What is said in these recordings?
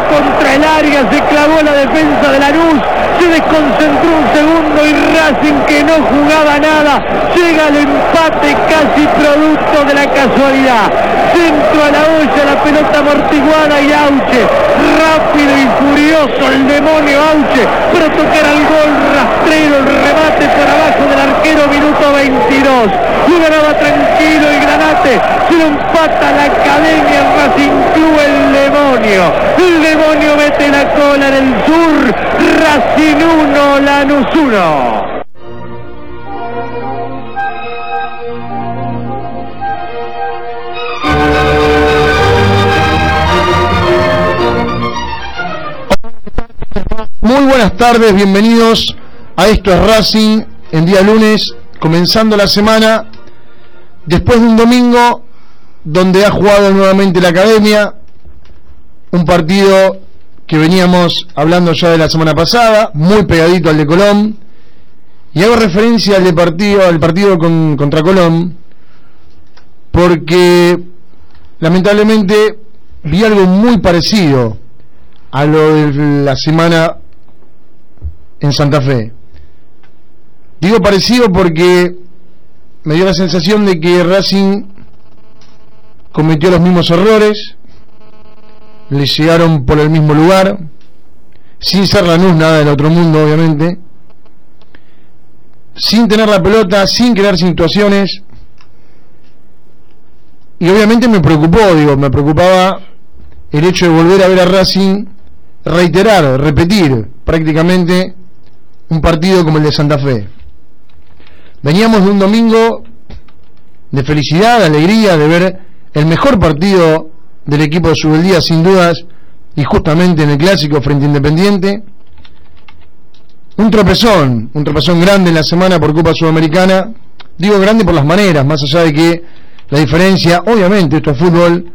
contra el área, se clavó la defensa de la luz, se desconcentró un segundo y Racing que no jugaba nada, llega al empate casi producto de la casualidad. Centro a la olla, la pelota amortiguada y Auche, rápido y furioso el demonio Auche, para tocar al gol rastrero, el remate por abajo del arquero, minuto 22. Lo ganaba tranquilo y Granate, se lo empata la academia Racing Club el demonio. El demonio mete la cola en el sur, Racing 1, Lanús 1. Muy buenas tardes, bienvenidos a esto es Racing en día lunes, comenzando la semana, después de un domingo donde ha jugado nuevamente la academia, un partido que veníamos hablando ya de la semana pasada, muy pegadito al de Colón, y hago referencia al, de partido, al partido con, contra Colón, porque lamentablemente vi algo muy parecido a lo de la semana en Santa Fe. Digo parecido porque me dio la sensación de que Racing cometió los mismos errores, le llegaron por el mismo lugar, sin ser la luz nada del otro mundo, obviamente, sin tener la pelota, sin crear situaciones, y obviamente me preocupó, digo, me preocupaba el hecho de volver a ver a Racing reiterar, repetir prácticamente un partido como el de Santa Fe. Veníamos de un domingo de felicidad, de alegría, de ver el mejor partido del equipo de Subeldía, sin dudas, y justamente en el clásico frente Independiente. Un tropezón, un tropezón grande en la semana por Copa Sudamericana. Digo grande por las maneras, más allá de que la diferencia, obviamente, esto es fútbol,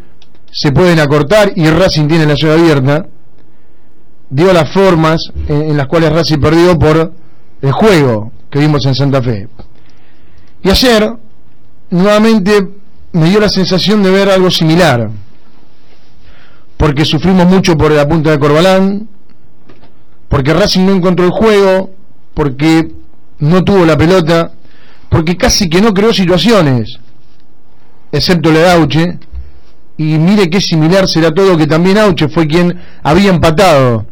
se pueden acortar y Racing tiene la ciudad abierta digo las formas en, las cuales Racing perdió por el juego que vimos en Santa Fe. Y ayer, nuevamente, me dio la sensación de ver algo similar, porque sufrimos mucho por la punta de Corbalán, porque Racing no encontró el juego, porque no tuvo la pelota, porque casi que no creó situaciones, excepto la de Auche, y mire qué similar será todo que también Auche fue quien había empatado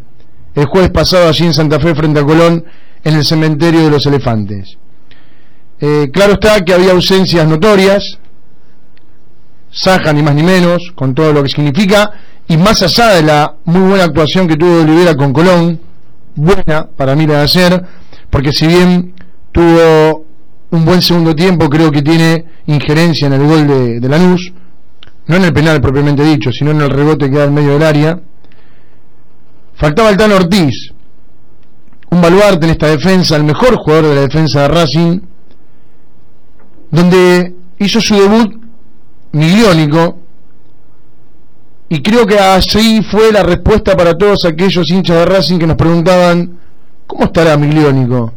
el jueves pasado allí en Santa Fe frente a Colón en el cementerio de los elefantes. Eh, claro está que había ausencias notorias, Saja ni más ni menos, con todo lo que significa, y más allá de la muy buena actuación que tuvo Olivera con Colón, buena para mí la de ayer, porque si bien tuvo un buen segundo tiempo, creo que tiene injerencia en el gol de, Lanús, no en el penal propiamente dicho, sino en el rebote que da en medio del área, Faltaba el Tan Ortiz, un baluarte en esta defensa, el mejor jugador de la defensa de Racing, donde hizo su debut miliónico, y creo que así fue la respuesta para todos aquellos hinchas de Racing que nos preguntaban, ¿cómo estará miliónico?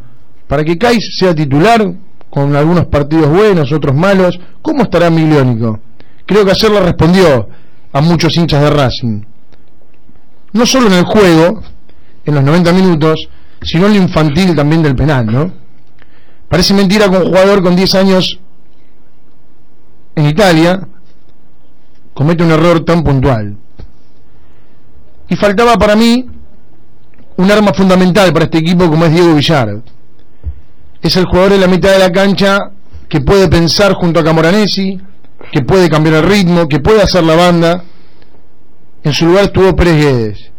Para que Kais sea titular, con algunos partidos buenos, otros malos, ¿cómo estará miliónico? Creo que ayer le respondió a muchos hinchas de Racing no solo en el juego, en los 90 minutos, sino en lo infantil también del penal, ¿no? Parece mentira que un jugador con 10 años en Italia comete un error tan puntual. Y faltaba para mí un arma fundamental para este equipo como es Diego Villar. Es el jugador en la mitad de la cancha que puede pensar junto a Camoranesi, que puede cambiar el ritmo, que puede hacer la banda en su lugar estuvo Pérez Guedes.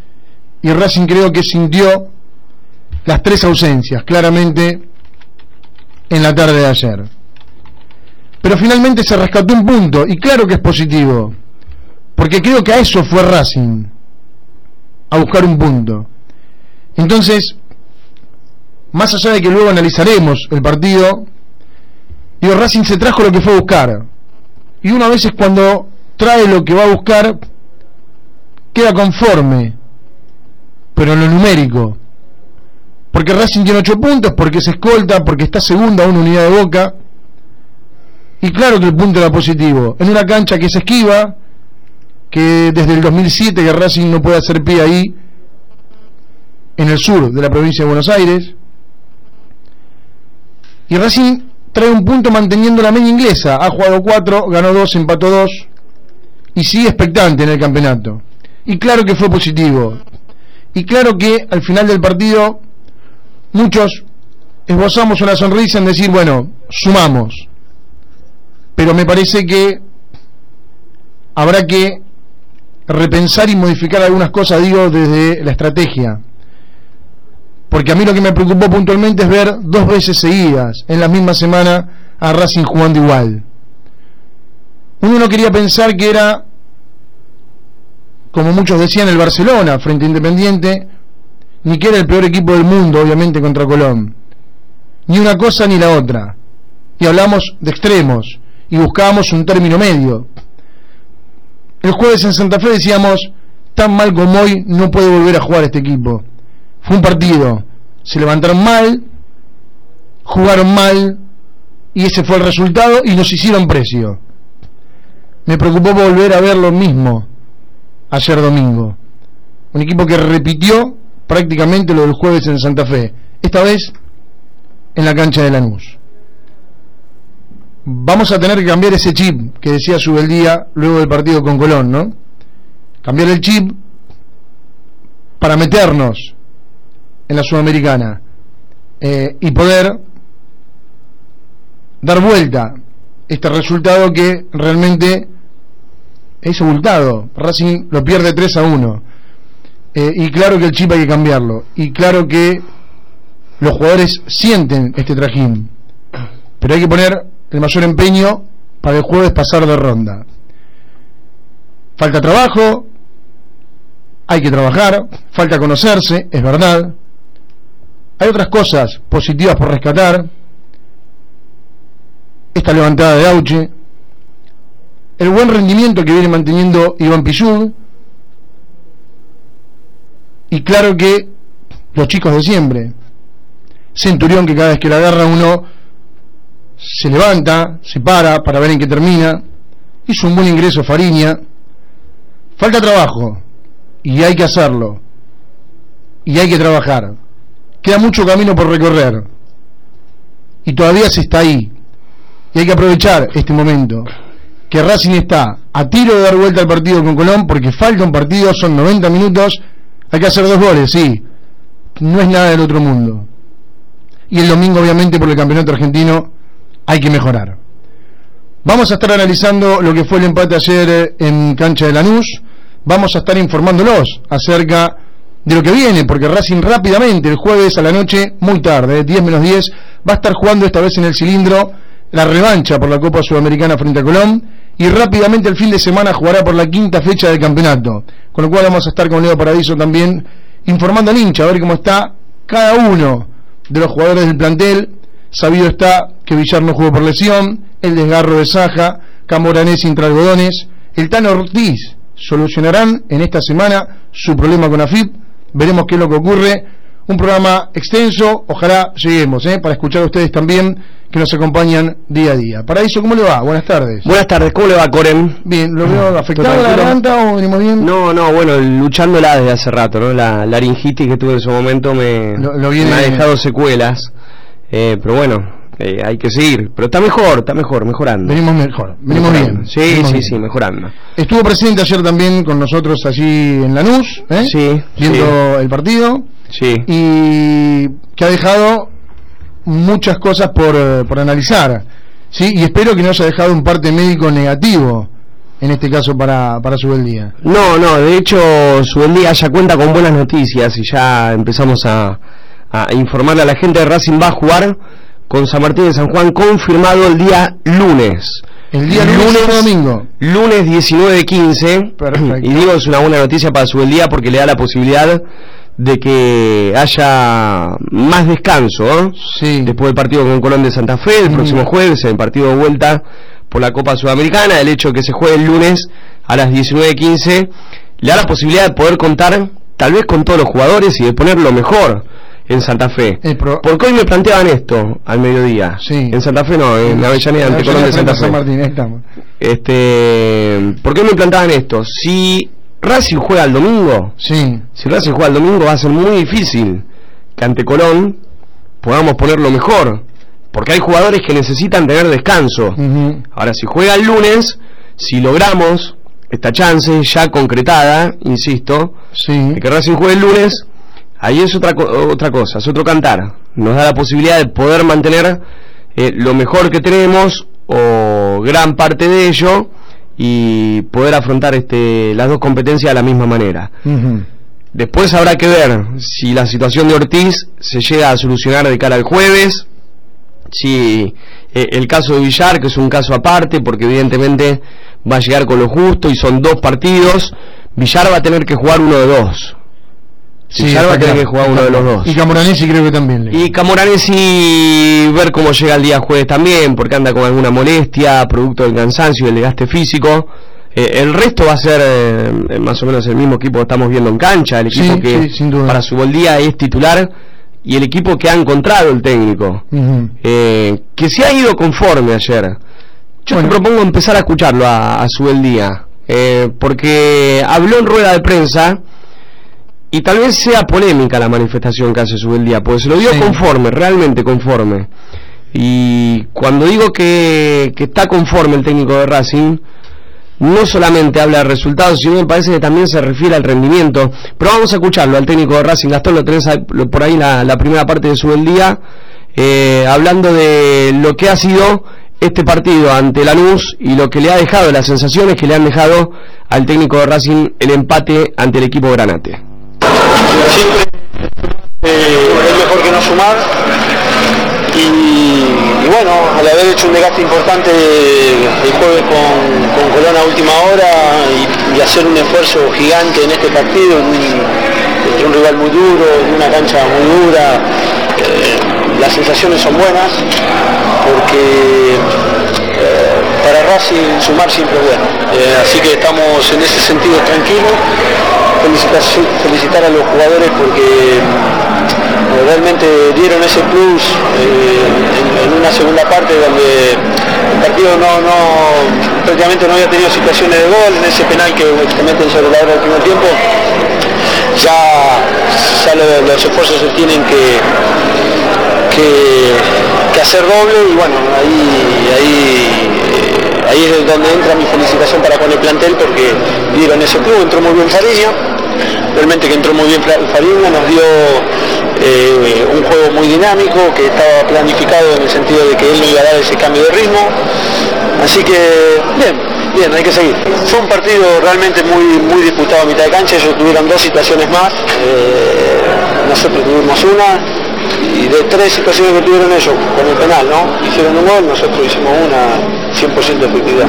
Y Racing creo que sintió las tres ausencias, claramente, en la tarde de ayer. Pero finalmente se rescató un punto, y claro que es positivo, porque creo que a eso fue Racing, a buscar un punto. Entonces, más allá de que luego analizaremos el partido, digo, Racing se trajo lo que fue a buscar. Y una vez es cuando trae lo que va a buscar, queda conforme, pero en lo numérico. Porque Racing tiene 8 puntos, porque se escolta, porque está segunda a una unidad de boca. Y claro que el punto era positivo. En una cancha que se esquiva, que desde el 2007 que Racing no puede hacer pie ahí, en el sur de la provincia de Buenos Aires. Y Racing trae un punto manteniendo la media inglesa. Ha jugado cuatro, ganó dos, empató dos y sigue expectante en el campeonato. Y claro que fue positivo. Y claro que al final del partido muchos esbozamos una sonrisa en decir, bueno, sumamos. Pero me parece que habrá que repensar y modificar algunas cosas, digo, desde la estrategia. Porque a mí lo que me preocupó puntualmente es ver dos veces seguidas, en la misma semana, a Racing jugando igual. Uno no quería pensar que era, como muchos decían, el Barcelona frente Independiente, ni que era el peor equipo del mundo, obviamente, contra Colón. Ni una cosa ni la otra. Y hablamos de extremos y buscábamos un término medio. El jueves en Santa Fe decíamos, tan mal como hoy no puede volver a jugar este equipo. Fue un partido, se levantaron mal, jugaron mal y ese fue el resultado y nos hicieron precio. Me preocupó volver a ver lo mismo ayer domingo. Un equipo que repitió prácticamente lo del jueves en Santa Fe, esta vez en la cancha de Lanús vamos a tener que cambiar ese chip que decía Subeldía luego del partido con Colón, ¿no? Cambiar el chip para meternos en la Sudamericana eh, y poder dar vuelta este resultado que realmente es abultado. Racing lo pierde 3 a 1. Eh, y claro que el chip hay que cambiarlo. Y claro que los jugadores sienten este trajín. Pero hay que poner el mayor empeño para el jueves pasar de ronda. Falta trabajo, hay que trabajar, falta conocerse, es verdad. Hay otras cosas positivas por rescatar. Esta levantada de Auche, el buen rendimiento que viene manteniendo Iván Pillud, y claro que los chicos de siempre. Centurión que cada vez que la agarra uno se levanta, se para para ver en qué termina, hizo un buen ingreso Fariña, falta trabajo y hay que hacerlo y hay que trabajar. Queda mucho camino por recorrer y todavía se está ahí y hay que aprovechar este momento que Racing está a tiro de dar vuelta al partido con Colón porque falta un partido, son 90 minutos, hay que hacer dos goles, sí, no es nada del otro mundo. Y el domingo obviamente por el campeonato argentino hay que mejorar. Vamos a estar analizando lo que fue el empate ayer eh, en cancha de Lanús, vamos a estar informándolos acerca de lo que viene, porque Racing rápidamente el jueves a la noche, muy tarde, 10 menos 10, va a estar jugando esta vez en el cilindro la revancha por la Copa Sudamericana frente a Colón y rápidamente el fin de semana jugará por la quinta fecha del campeonato, con lo cual vamos a estar con Leo Paradiso también informando al hincha, a ver cómo está cada uno de los jugadores del plantel, Sabido está que Villar no jugó por lesión, el desgarro de Saja, Camoranés sin algodones, el Tano Ortiz solucionarán en esta semana su problema con AFIP, veremos qué es lo que ocurre, un programa extenso, ojalá lleguemos, ¿eh? para escuchar a ustedes también que nos acompañan día a día. Para eso, ¿cómo le va? Buenas tardes. Buenas tardes, ¿cómo le va, Corem? Bien, ¿lo veo afectado la garganta o venimos bien? No, no, bueno, luchándola desde hace rato, ¿no? La laringitis que tuve en su momento me, me ha dejado secuelas. Eh, pero bueno, eh, hay que seguir. Pero está mejor, está mejor, mejorando. Venimos mejor, venimos bien. Sí, sí, sí, mejorando. Estuvo presente ayer también con nosotros allí en Lanús, ¿eh? Sí. Viendo el partido. Sí. Y que ha dejado muchas cosas por, eh, por analizar. Sí, y espero que no haya dejado un parte médico negativo en este caso para, para día No, no, de hecho día ya cuenta con buenas noticias y ya empezamos a, a informarle a la gente de Racing va a jugar con San Martín de San Juan confirmado el día lunes. El día lunes, o domingo. Lunes 19-15. Y digo, es una buena noticia para su día porque le da la posibilidad de que haya más descanso sí. después del partido con Colón de Santa Fe, el próximo jueves, en el partido de vuelta por la Copa Sudamericana, el hecho de que se juegue el lunes a las 19.15 le da la posibilidad de poder contar tal vez con todos los jugadores y de poner lo mejor en Santa Fe. Pro- Porque hoy me planteaban esto al mediodía. Sí. En Santa Fe no, en Avellaneda, ante Colón de Santa San Fe. Martín, estamos. Este, ¿Por qué me planteaban esto? Si Racing juega el domingo, Sí, si Racing juega el domingo va a ser muy difícil que ante Colón podamos ponerlo mejor. Porque hay jugadores que necesitan tener descanso. Ahora, si juega el lunes, si logramos esta chance ya concretada, insisto, sí. de que Racing juegue el lunes, ahí es otra, otra cosa, es otro cantar. Nos da la posibilidad de poder mantener eh, lo mejor que tenemos o gran parte de ello y poder afrontar este, las dos competencias de la misma manera. Después habrá que ver si la situación de Ortiz se llega a solucionar de cara al jueves, si eh, el caso de Villar, que es un caso aparte, porque evidentemente va a llegar con lo justo y son dos partidos, Villar va a tener que jugar uno de dos. Villar va a está tener que jugar uno de los dos. Y Camoranesi creo que también. le- Y Camoranesi ver cómo llega el día jueves también, porque anda con alguna molestia, producto del cansancio y del desgaste físico. Eh, el resto va a ser eh, más o menos el mismo equipo que estamos viendo en cancha, el equipo Sí, que sí, para su buen día es titular y el equipo que ha encontrado el técnico, eh, que se ha ido conforme ayer. Yo Bueno. te propongo empezar a escucharlo a, a su buen día, eh, porque habló en rueda de prensa y tal vez sea polémica la manifestación que hace su buen día, porque se lo dio Sí. conforme, realmente conforme. Y cuando digo que, que está conforme el técnico de Racing, no solamente habla de resultados, sino me parece que también se refiere al rendimiento. Pero vamos a escucharlo al técnico de Racing, Gastón, lo tenés por ahí la, la primera parte de su día, eh, hablando de lo que ha sido este partido ante Lanús y lo que le ha dejado, las sensaciones que le han dejado al técnico de Racing el empate ante el equipo Granate. Siempre eh, es mejor que no sumar. Y, y bueno, al haber hecho un desgaste importante el jueves con, con Colón a última hora y, hacer un esfuerzo gigante en este partido, en un, rival muy duro, en una cancha muy dura, eh, las sensaciones son buenas porque para Racing sumar siempre bueno. Eh, así que estamos en ese sentido tranquilos. Felicitar, a los jugadores porque eh, realmente dieron ese plus eh, en, una segunda parte donde el partido no, no prácticamente no había tenido situaciones de gol en ese penal que se meten sobre la hora del primer tiempo ya, ya lo- los esfuerzos se tienen que, que, hacer doble y bueno, ahí, ahí, ahí es donde entra mi felicitación para con el plantel porque dieron ese club, entró muy bien Fariña, realmente que entró muy bien Fariña, nos dio eh, un juego muy dinámico que estaba planificado en el sentido de que él no iba a dar ese cambio de ritmo, así que bien, bien, hay que seguir. Fue un partido realmente muy, muy disputado a mitad de cancha, ellos tuvieron dos situaciones más, eh, nosotros tuvimos una, y de tres situaciones que tuvieron ellos con el penal, ¿no? Hicieron un gol, nosotros hicimos una 100% de efectividad.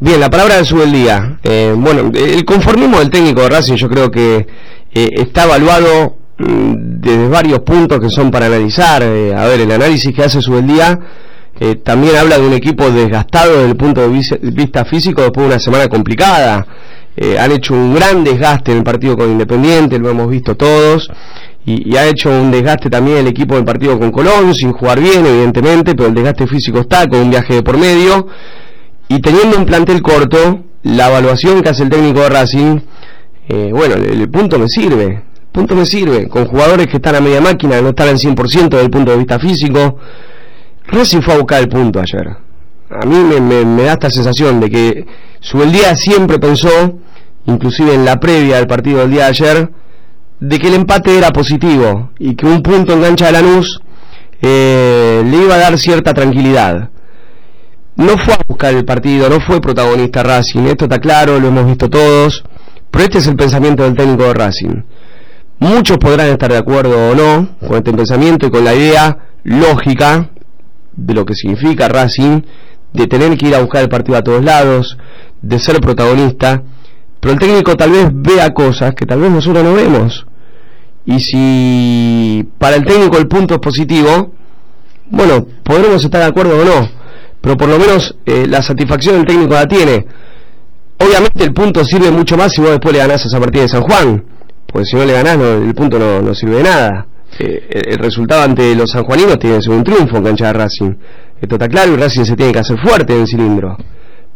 Bien, la palabra de su del día. Eh, bueno, el conformismo del técnico de Racing yo creo que eh, está evaluado mm, desde varios puntos que son para analizar. Eh, a ver, el análisis que hace su del día también habla de un equipo desgastado desde el punto de vis- vista físico después de una semana complicada. Han hecho un gran desgaste en el partido con Independiente, lo hemos visto todos. Y, ha hecho un desgaste también el equipo del partido con Colón, sin jugar bien, evidentemente, pero el desgaste físico está con un viaje de por medio. Y teniendo un plantel corto, la evaluación que hace el técnico de Racing, eh, bueno, el, punto me sirve. El punto me sirve. Con jugadores que están a media máquina, no están al 100% desde el punto de vista físico. Racing fue a buscar el punto ayer. A mí me, me- me da esta sensación de que Subeldía siempre pensó, inclusive en la previa del partido del día de ayer, de que el empate era positivo y que un punto en cancha de Lanús eh, le iba a dar cierta tranquilidad no fue a buscar el partido, no fue protagonista Racing, esto está claro, lo hemos visto todos, pero este es el pensamiento del técnico de Racing. Muchos podrán estar de acuerdo o no con este pensamiento y con la idea lógica de lo que significa Racing, de tener que ir a buscar el partido a todos lados, de ser protagonista, pero el técnico tal vez vea cosas que tal vez nosotros no vemos. Y si para el técnico el punto es positivo, bueno, podremos estar de acuerdo o no, pero por lo menos eh, la satisfacción del técnico la tiene. Obviamente el punto sirve mucho más si vos después le ganás a San Martín de San Juan, porque si no le ganás no- el punto no, no sirve de nada. eh, el resultado ante los sanjuaninos tiene que ser un triunfo en cancha de Racing. Esto está claro y Racing se tiene que hacer fuerte en el cilindro.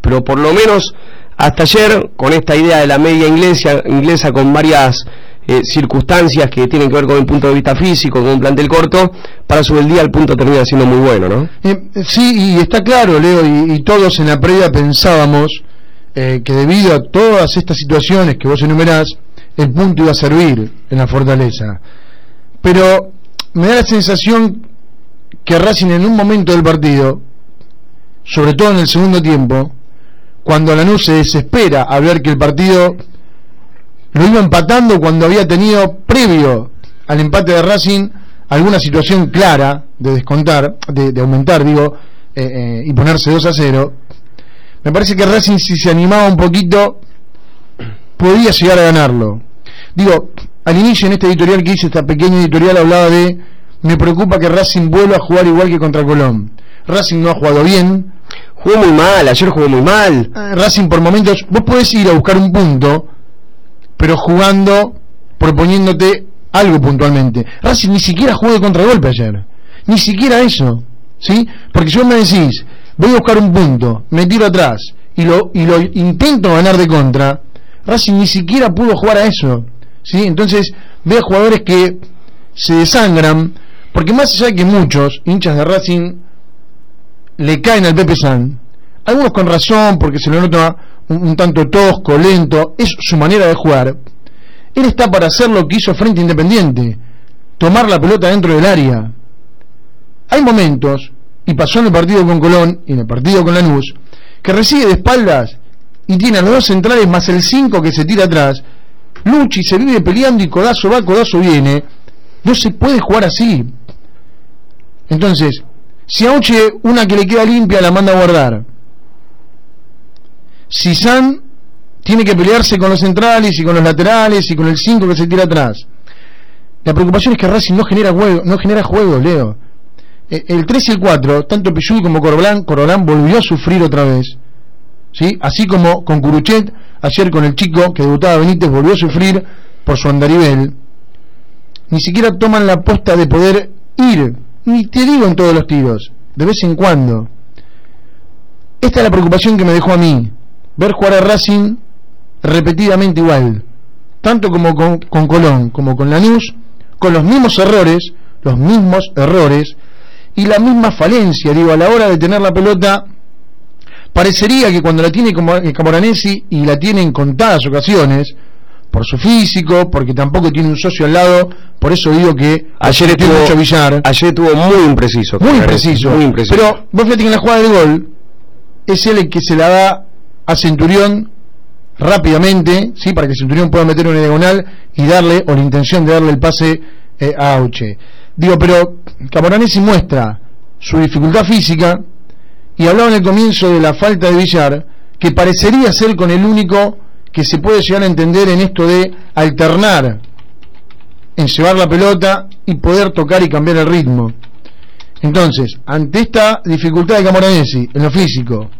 Pero por lo menos hasta ayer, con esta idea de la media inglesa, inglesa con varias eh, circunstancias que tienen que ver con el punto de vista físico, con un plantel corto, para su el día el punto termina siendo muy bueno, ¿no? Eh, sí, y está claro, Leo, y, todos en la previa pensábamos eh, que debido a todas estas situaciones que vos enumerás, el punto iba a servir en la fortaleza. Pero me da la sensación que Racing en un momento del partido, sobre todo en el segundo tiempo, cuando Lanús se desespera a ver que el partido lo iba empatando cuando había tenido previo al empate de Racing alguna situación clara de descontar, de, aumentar, digo, eh, eh, y ponerse 2 a 0. Me parece que Racing si se animaba un poquito podía llegar a ganarlo. Digo, al inicio en este editorial que hice, esta pequeña editorial, hablaba de me preocupa que Racing vuelva a jugar igual que contra Colón. Racing no ha jugado bien. Jugó muy mal, ayer jugó muy mal. Eh, Racing por momentos, vos podés ir a buscar un punto, pero jugando, proponiéndote algo puntualmente. Racing ni siquiera jugó de contragolpe ayer. Ni siquiera eso. ¿Sí? Porque si vos me decís, voy a buscar un punto, me tiro atrás y lo, y lo intento ganar de contra, Racing ni siquiera pudo jugar a eso. ¿Sí? Entonces, ve a jugadores que se desangran, porque más allá de que muchos hinchas de Racing le caen al Pepe San, algunos con razón, porque se lo nota un, tanto tosco, lento, es su manera de jugar. Él está para hacer lo que hizo Frente Independiente, tomar la pelota dentro del área. Hay momentos, y pasó en el partido con Colón y en el partido con Lanús, que recibe de espaldas y tiene a los dos centrales más el 5 que se tira atrás. Luchi se vive peleando y codazo va, codazo viene. No se puede jugar así. Entonces, si a Uche una que le queda limpia la manda a guardar, si San tiene que pelearse con los centrales y con los laterales y con el 5 que se tira atrás, la preocupación es que Racing no genera juego, no genera juego, Leo. Eh, el 3 y el 4, tanto Pichud como Corolán, Corolán volvió a sufrir otra vez. ¿sí? Así como con Curuchet, ayer con el chico que debutaba Benítez, volvió a sufrir por su andarivel. Ni siquiera toman la posta de poder ir ni te digo en todos los tiros, de vez en cuando. Esta es la preocupación que me dejó a mí, ver jugar a Racing repetidamente igual, tanto como con, Colón, como con Lanús, con los mismos errores, los mismos errores, y la misma falencia, digo, a la hora de tener la pelota, parecería que cuando la tiene Camoranesi y la tiene en contadas ocasiones, por su físico, porque tampoco tiene un socio al lado, por eso digo que ayer estuvo mucho Villar. Ayer estuvo muy impreciso. Muy impreciso. Muy impreciso. Pero vos fíjate que en la jugada del gol es él el que se la da a Centurión rápidamente, sí, para que Centurión pueda meter una diagonal y darle, o la intención de darle el pase eh, a Auche. Digo, pero Camoranesi muestra su dificultad física y hablaba en el comienzo de la falta de Villar, que parecería ser con el único que se puede llegar a entender en esto de alternar en llevar la pelota y poder tocar y cambiar el ritmo. Entonces, ante esta dificultad de Camoranesi en lo físico,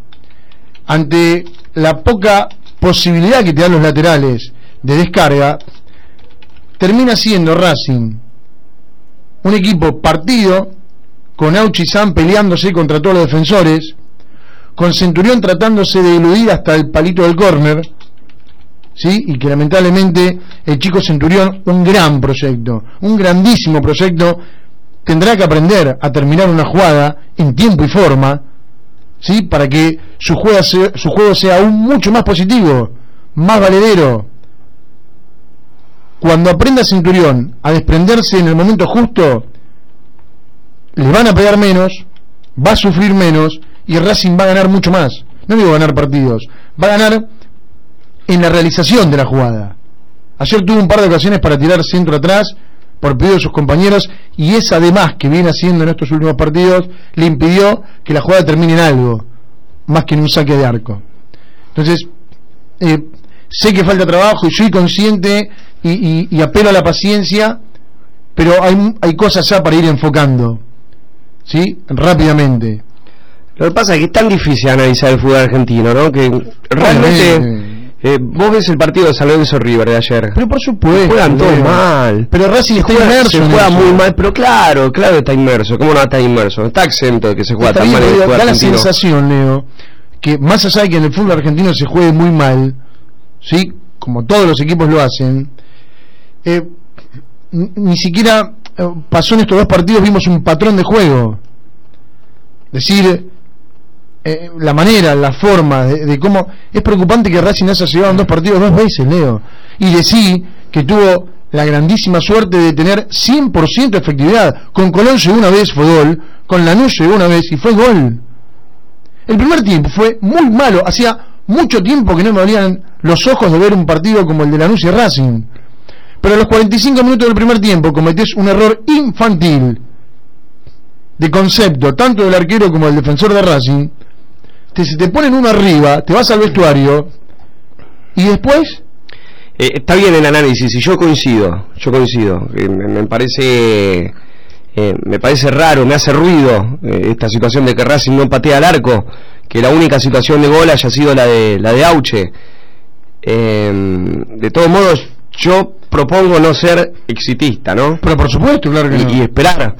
ante la poca posibilidad que te dan los laterales de descarga, termina siendo Racing un equipo partido, con Auchi San peleándose contra todos los defensores, con Centurión tratándose de eludir hasta el palito del córner, ¿sí? y que lamentablemente el chico Centurión, un gran proyecto, un grandísimo proyecto, tendrá que aprender a terminar una jugada en tiempo y forma, ¿sí? para que su juego, sea, su juego sea aún mucho más positivo, más valedero. Cuando aprenda Centurión a desprenderse en el momento justo, le van a pegar menos, va a sufrir menos y Racing va a ganar mucho más. No digo ganar partidos, va a ganar en la realización de la jugada. Ayer tuvo un par de ocasiones para tirar centro atrás por pedido de sus compañeros y es además que viene haciendo en estos últimos partidos le impidió que la jugada termine en algo, más que en un saque de arco. Entonces, eh, sé que falta trabajo y soy consciente y, apelo a la paciencia, pero hay, hay cosas ya para ir enfocando, ¿sí? Rápidamente. Lo que pasa es que es tan difícil analizar el fútbol argentino, ¿no? Que realmente Eh, vos ves el partido de San Lorenzo River de ayer. Pero por supuesto. Juegan todos Leo. mal. Pero Racing está Juega- inmerso. se juega muy mal, pero claro, claro está inmerso. ¿Cómo no está inmerso? Está exento de que se juega Está tan bien, mal el da la argentino. sensación, Leo, que más allá de que en el fútbol argentino se juegue muy mal, ¿sí? Como todos los equipos lo hacen, eh, ni siquiera eh, pasó en estos dos partidos, vimos un patrón de juego. Decir, eh, la manera, la forma de, cómo... Es preocupante que Racing haya llegado en dos partidos dos veces, Leo. Y decí que tuvo la grandísima suerte de tener 100% de efectividad. Con Colón llegó una vez, fue gol. Con Lanús llegó una vez y fue gol. El primer tiempo fue muy malo. Hacía mucho tiempo que no me dolían los ojos de ver un partido como el de Lanús y Racing. Pero a los 45 minutos del primer tiempo cometés un error infantil de concepto, tanto del arquero como del defensor de Racing. Te, se te ponen uno arriba, te vas al vestuario y después Eh, está bien el análisis y yo coincido, yo coincido. Eh, me, me parece eh, me parece raro, me hace ruido esta situación de que Racing no patea al arco, que la única situación de gol haya sido la de la de Auche. Eh, de todos modos, yo propongo no ser exitista, ¿no? Pero por supuesto, claro que y, no. y esperar.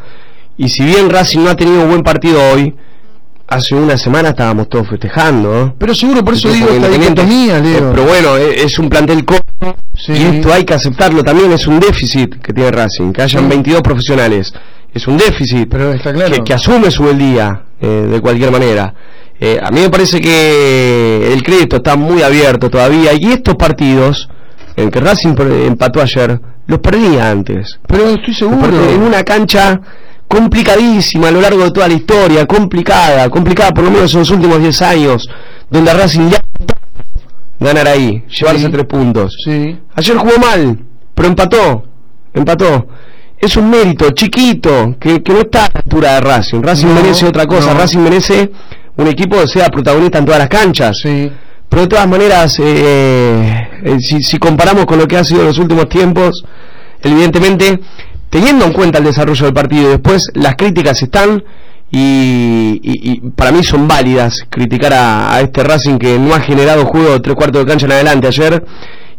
Y si bien Racing no ha tenido buen partido hoy, hace una semana estábamos todos festejando. ¿no? Pero seguro, por eso digo esta dicotomía, Leo. Eh, Pero bueno, eh, es un plantel corto Sí. y esto hay que aceptarlo también, es un déficit que tiene Racing, que hayan Sí. 22 profesionales. Es un déficit Pero está claro. que, que asume su el día eh, de cualquier manera. Eh, a mí me parece que el crédito está muy abierto todavía y estos partidos en que Racing empató ayer, los perdía antes. Pero estoy seguro. Porque en una cancha complicadísima a lo largo de toda la historia, complicada, complicada por lo menos en los últimos 10 años, donde Racing ya ganar ahí, llevarse tres puntos. Sí. Ayer jugó mal, pero empató, empató. Es un mérito chiquito que, que no está a la altura de Racing. Racing No, merece otra cosa, no. Racing merece un equipo que sea protagonista en todas las canchas. Sí. Pero de todas maneras, eh, eh, si, si comparamos con lo que ha sido en los últimos tiempos, evidentemente, teniendo en cuenta el desarrollo del partido y después las críticas están y, y- y para mí son válidas criticar a, a este Racing que no ha generado juego de tres cuartos de cancha en adelante ayer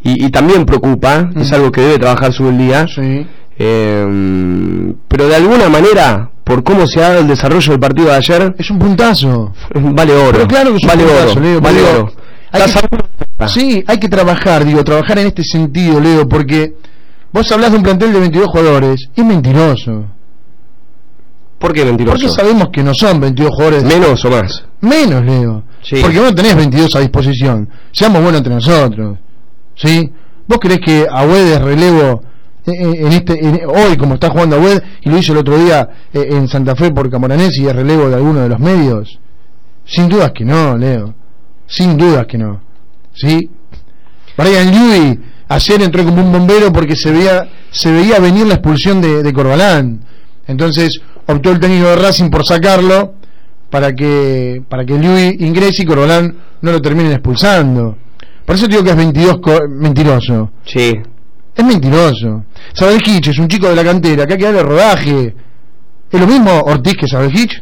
y, y también preocupa, es Mm. algo que debe trabajar el día. Sí. Eh, pero de alguna manera, por cómo se ha dado el desarrollo del partido de ayer, Es un puntazo. vale oro. Pero claro que es un vale puntazo, oro, Leo, vale oro. hay que- Sí, hay que trabajar, digo, trabajar en este sentido, Leo, porque vos hablás de un plantel de 22 jugadores, es mentiroso. ¿Por qué mentiroso? Porque sabemos que no son 22 jugadores. ¿Menos o más? Menos, Leo. Sí. Porque vos no tenés 22 a disposición. Seamos buenos entre nosotros. ¿Sí? ¿Vos creés que Agüed es relevo en este en- hoy como está jugando Agüed y lo hizo el otro día eh, en Santa Fe por Camoranesi y es relevo de alguno de los medios? Sin dudas que no, Leo. Sin dudas que no. ¿Sí? Brian Lewis ayer entró como un bombero porque se veía se veía venir la expulsión de, de Corbalán. Entonces optó el técnico de Racing por sacarlo para que para que Lewis ingrese y Corbalán no lo terminen expulsando. Por eso digo que es 22 co- mentiroso. Sí. Es mentiroso. Sabel Hitch es un chico de la cantera, que hay que darle rodaje. ¿Es lo mismo Ortiz que Sabel Hitch?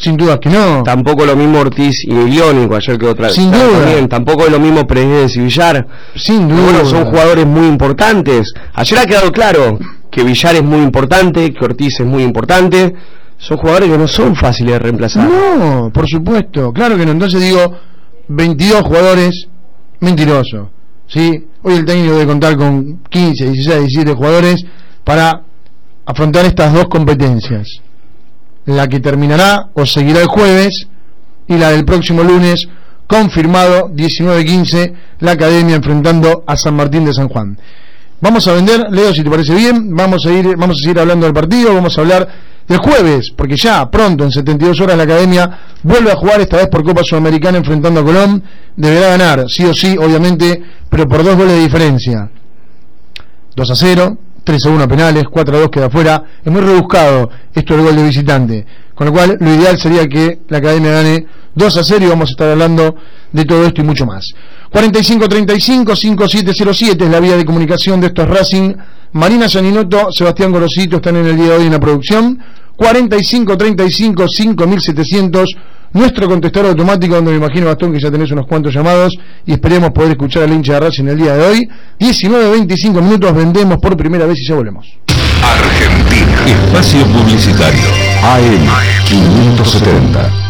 Sin duda que no. Tampoco lo mismo Ortiz y Iliónico ayer que otra Sin claro, duda. también. Tampoco es lo mismo Paredes y Villar. Sin duda. Bueno, son jugadores muy importantes. Ayer ha quedado claro que Villar es muy importante, que Ortiz es muy importante. Son jugadores que no son fáciles de reemplazar. No, por supuesto, claro que no. Entonces digo, 22 jugadores, mentiroso. ¿sí? Hoy el técnico debe contar con 15, 16, 17 jugadores para afrontar estas dos competencias. La que terminará o seguirá el jueves y la del próximo lunes, confirmado 19-15, la academia enfrentando a San Martín de San Juan. Vamos a vender, Leo, si te parece bien, vamos a ir, vamos a seguir hablando del partido, vamos a hablar del jueves, porque ya pronto, en 72 horas, la academia vuelve a jugar esta vez por Copa Sudamericana enfrentando a Colón, deberá ganar, sí o sí, obviamente, pero por dos goles de diferencia. 2 a 0, 3 a 1 a penales, 4 a 2 queda fuera. Es muy rebuscado esto del gol de visitante. Con lo cual, lo ideal sería que la academia gane 2 a 0 y vamos a estar hablando de todo esto y mucho más. 4535-5707 es la vía de comunicación de estos Racing. Marina Saninoto, Sebastián Gorosito están en el día de hoy en la producción. 4535 5700 nuestro contestador automático, donde me imagino, Gastón, que ya tenés unos cuantos llamados y esperemos poder escuchar al hincha de Racing el día de hoy. 19.25 minutos, vendemos por primera vez y ya volvemos. Argentina. Espacio Publicitario. AM 570.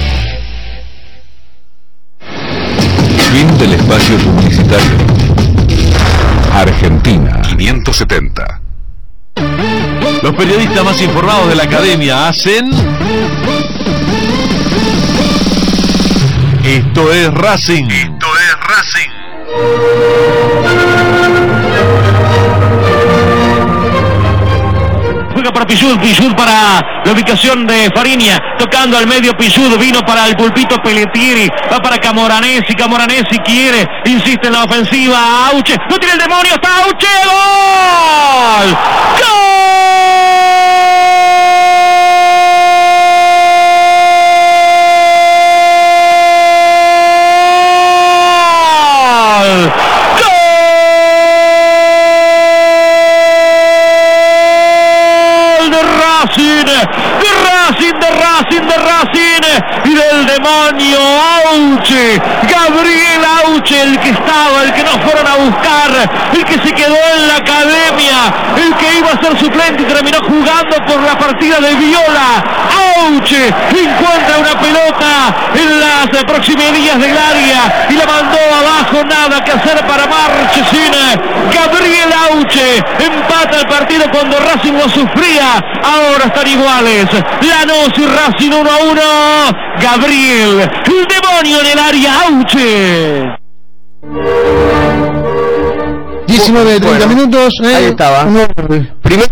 Fin del espacio publicitario. Argentina 570. Los periodistas más informados de la academia hacen. Esto es Racing. Esto es Racing. Juega para Pichud, Pichud para la ubicación de Fariña, tocando al medio Pichud, vino para el pulpito Pelletieri, va para Camoranesi, Camoranesi quiere, insiste en la ofensiva, Auche, no tiene el demonio, está Auche, gol, gol, gol Racing, de Racing, Racing, de Racing y del demonio Auche, Gabriel Auche, el que estaba, el que no fueron a buscar, el que se quedó en la academia, el que iba a ser suplente y terminó jugando por la partida de Viola. Auche encuentra una pelota en las proximidades del área y la mandó abajo, nada que hacer para Marchesín. Gabriel Auche empata el partido cuando Racing lo sufría, ahora están iguales. Lanús y Racing 1 a 1. Gabriel, el demonio en el área, Auche. 19, 30 Bueno, minutos. eh, ahí estaba. Primero,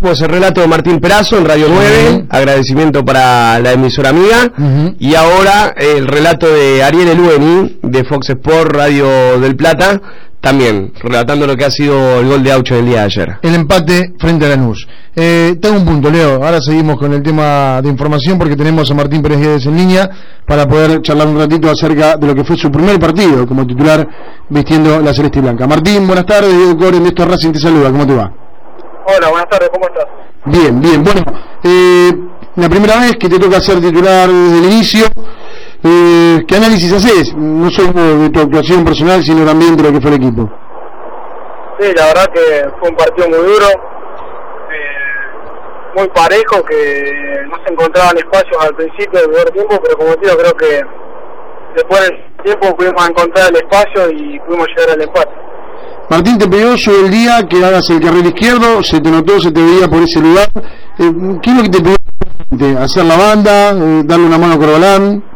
pues el relato de Martín Perazo en Radio 9, agradecimiento para la emisora amiga. Ujú. Y ahora el relato de Ariel Elueni de Fox Sport Radio del Plata, también relatando lo que ha sido el gol de Aucho del día de ayer. el empate frente a Lanús. Eh, tengo un punto, Leo. Ahora seguimos con el tema de información porque tenemos a Martín Pérez Guedes en línea para poder charlar un ratito acerca de lo que fue su primer partido como titular vistiendo la celeste y blanca. Martín, buenas tardes. Diego Coren de estos Racing te saluda. ¿Cómo te va? Hola, buenas tardes, ¿cómo estás? Bien, bien. Bueno, eh, la primera vez que te toca ser titular desde el inicio, Eh, ¿Qué análisis haces? No solo de tu actuación personal, sino también de lo que fue el equipo. Sí, la verdad que fue un partido muy duro, eh, muy parejo, que no se encontraban espacios al principio del primer tiempo, pero como te digo, creo que después del tiempo pudimos encontrar el espacio y pudimos llegar al empate. Martín te pidió sobre el día que hagas el carril izquierdo, se te notó, se te veía por ese lugar. Eh, ¿Qué es lo que te pidió? ¿Hacer la banda? Eh, ¿Darle una mano a Corbalán?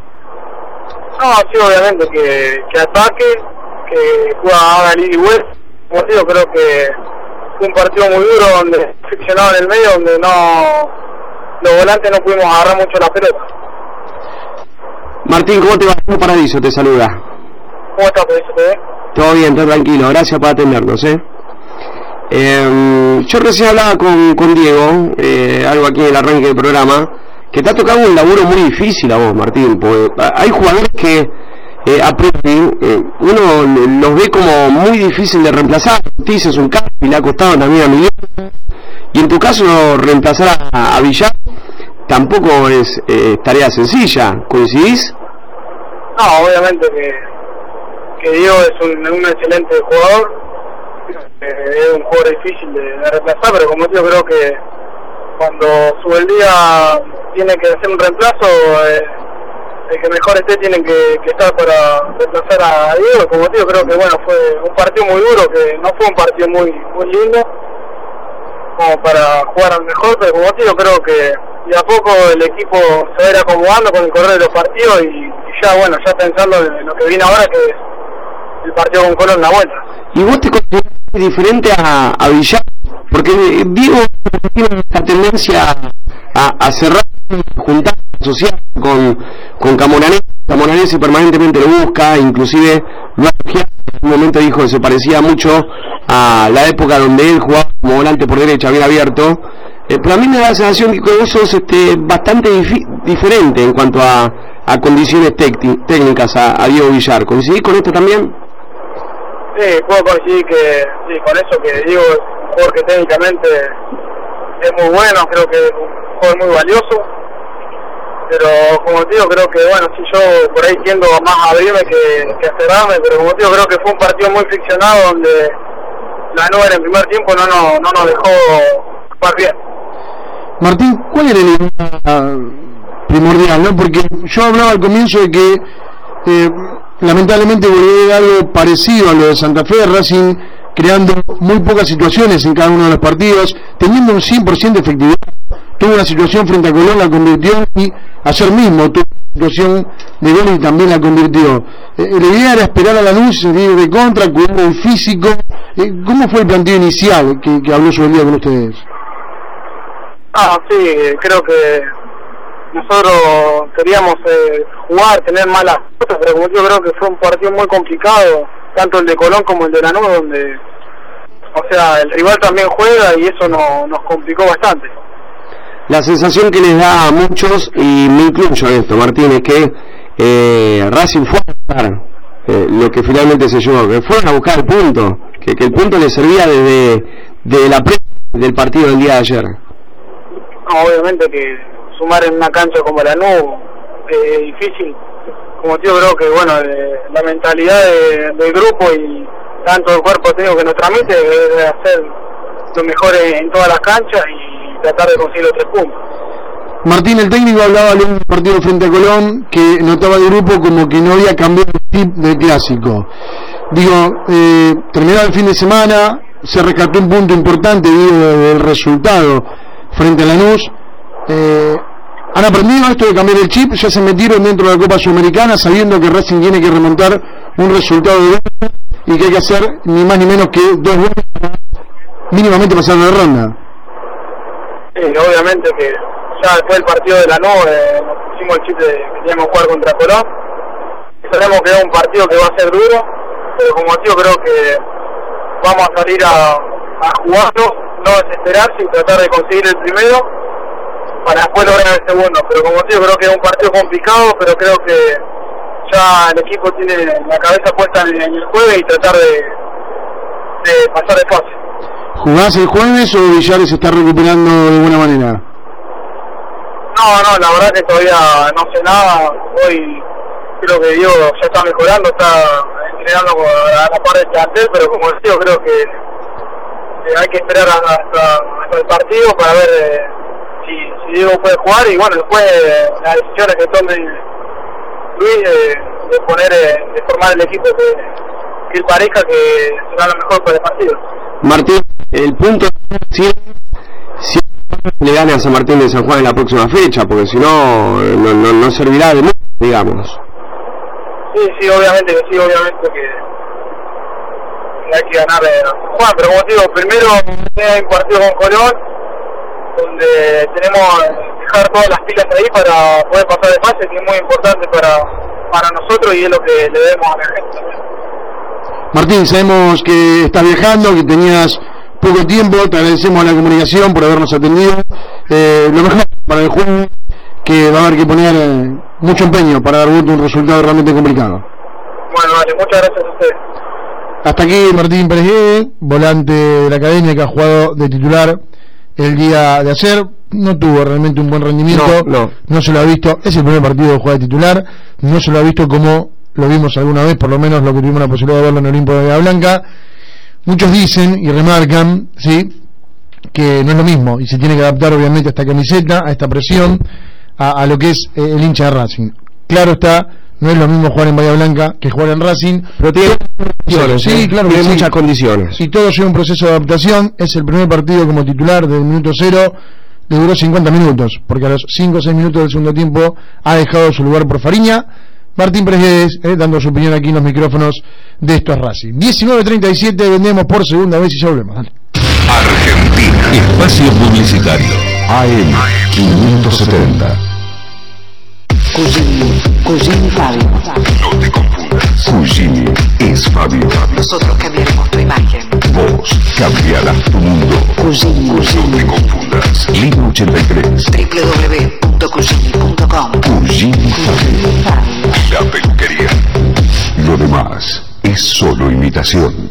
No, sí, obviamente que, que ataque, que pueda haga ir y vuelta. Como te digo, creo que fue un partido muy duro donde friccionado en el medio, donde no los volantes no pudimos agarrar mucho la pelota. Martín, ¿cómo te va? Paradiso te saluda. ¿Cómo estás, Paradiso TV? Todo bien, todo tranquilo. Gracias por atendernos, ¿eh? Eh, yo recién hablaba con, con Diego, eh, algo aquí en el arranque del programa, que te ha tocado un laburo muy difícil a vos, Martín, porque hay jugadores que eh, a eh, uno los ve como muy difícil de reemplazar, Ortiz es un cambio y le ha costado también a Miguel, y en tu caso reemplazar a, a Villar tampoco es eh, tarea sencilla, ¿coincidís? No, obviamente que, que Diego es un, un excelente jugador, eh, es un jugador difícil de, de reemplazar, pero como yo creo que cuando sube el día tiene que hacer un reemplazo, eh, el que mejor esté tiene que, estar para reemplazar a Diego, como digo, creo que bueno, fue un partido muy duro, que no fue un partido muy, muy lindo, como para jugar al mejor, pero como digo, creo que de a poco el equipo se va a ir acomodando con el correr de los partidos y, ya bueno, ya pensando en lo que viene ahora que el partido con Colón la vuelta. ¿Y vos te considerás diferente a, a Villar? Porque Diego esta tendencia a, a cerrar, juntar, asociar con, con Camoranesi. Camoranesi permanentemente lo busca, inclusive lo en un momento dijo que se parecía mucho a la época donde él jugaba como volante por derecha, bien abierto. Eh, pero a mí me da la sensación que vos sos este, bastante diferente en cuanto a, a condiciones técnicas a, a Diego Villar. ¿Coincidís con esto también? Sí, puedo coincidir que sí, con eso que digo, es un jugador que técnicamente es muy bueno, creo que es un jugador muy valioso, pero como te digo, creo que bueno, si yo por ahí tiendo más a abrirme que, que a cerrarme, pero como te digo, creo que fue un partido muy friccionado donde la nueva en el primer tiempo no, no, no nos dejó jugar bien. Martín, ¿cuál era la idea primordial? ¿no? Porque yo hablaba al comienzo de que eh, lamentablemente volvió a algo parecido a lo de Santa Fe, Racing creando muy pocas situaciones en cada uno de los partidos, teniendo un 100% de efectividad. Tuvo una situación frente a Colón, la convirtió y ayer mismo tuvo una situación de gol y también la convirtió. Eh, la idea era esperar a la luz, ir de contra, cuidar el físico. Eh, ¿Cómo fue el planteo inicial que, habló sobre el día con ustedes? Ah, sí, creo que nosotros queríamos eh, jugar, tener malas cosas, pero yo creo que fue un partido muy complicado, tanto el de Colón como el de Lanús, donde, o sea, el rival también juega y eso no, nos complicó bastante. La sensación que les da a muchos, y me incluyo en esto, Martín, es que eh, Racing fue a buscar eh, lo que finalmente se llevó, que fueron a buscar el punto, que, que el punto les servía desde, desde la pre del partido del día de ayer. No, obviamente que sumar en una cancha como Lanús es difícil. Como yo creo que, bueno, la mentalidad de- del grupo y tanto el cuerpo técnico que nos transmite es de hacer lo mejor en, todas las canchas y tratar de conseguir los tres puntos. Martín, el técnico hablaba luego del partido frente a Colón que notaba el grupo como que no había cambiado el tip del clásico. Digo, eh, terminado el fin de semana, se rescató un punto importante digo, del resultado frente a Lanús. Eh, ¿Han aprendido esto de cambiar el chip? ¿Ya se metieron dentro de la Copa Sudamericana sabiendo que Racing tiene que remontar un resultado de gol y que hay que hacer ni más ni menos que dos goles mínimamente pasar la ronda? Sí, obviamente que ya después del partido de la eh, nos pusimos el chip de que teníamos que jugar contra Colón. Sabemos que es un partido que va a ser duro, pero como digo, creo que vamos a salir a, a jugarlo, no desesperarse y tratar de conseguir el primero para después lograr el segundo. Pero como digo, creo que es un partido complicado, pero creo que ya el equipo tiene la cabeza puesta en, el jueves y tratar de, de pasar de fase. ¿Jugás el jueves o Villares se está recuperando de buena manera? No, no, la verdad que todavía no sé nada. Hoy creo que Diego ya está mejorando, está entrenando a la par del plantel, pero como decía, creo que hay que esperar hasta, hasta el partido para ver eh, Diego puede jugar y bueno, después las decisiones que tome Luis eh, de poner, eh, de formar el equipo que, que parezca que será lo mejor para el partido. Martín, el punto si, si le gana a San Martín de San Juan en la próxima fecha, porque si no, eh, no, no, no servirá de mucho, digamos. Sí, sí, obviamente que sí, obviamente que hay que ganar a San Juan, pero como te digo, primero un partido con Colón, donde tenemos que dejar todas las pilas ahí para poder pasar de fase, que es muy importante para, para nosotros y es lo que le debemos a la gente. Martín, sabemos que estás viajando, que tenías poco tiempo, te agradecemos la comunicación por habernos atendido. Eh, lo mejor para el juego, que va a haber que poner eh, mucho empeño para dar un resultado realmente complicado. Bueno, vale, muchas gracias a ustedes. Hasta aquí Martín Pérez volante de la academia que ha jugado de titular el día de ayer. No tuvo realmente un buen rendimiento, No, no. se lo ha visto, es el primer partido que juega de titular, no se lo ha visto como lo vimos alguna vez, por lo menos lo que tuvimos la posibilidad de verlo en el Olimpo de Bahía Blanca. Muchos dicen y remarcan, ¿sí? que no es lo mismo y se tiene que adaptar obviamente a esta camiseta, a esta presión, a, a lo que es eh, el hincha de Racing. Claro está, no es lo mismo jugar en Bahía Blanca que jugar en Racing, Pero tiene condiciones, sí, ¿eh? claro que tiene sí. muchas condiciones. y todo lleva un proceso de adaptación. Es el primer partido como titular del minuto cero. Le duró 50 minutos, porque a los 5 o 6 minutos del segundo tiempo ha dejado su lugar por Fariña. Martín Pérez eh, dando su opinión aquí en los micrófonos de Esto es Racing. 19.37, vendemos por segunda vez y ya volvemos. Dale. Argentina. Espacio Publicitario. AM 570. Cugini, Cugini Fabio. No te confundas. Cugini es Fabio. Nosotros cambiaremos tu imagen. Vos cambiarás tu mundo. Cugini, No te confundas. Lima 83. www.cugini.com Cugini Cugini Fabio. La peluquería. Lo demás es solo imitación.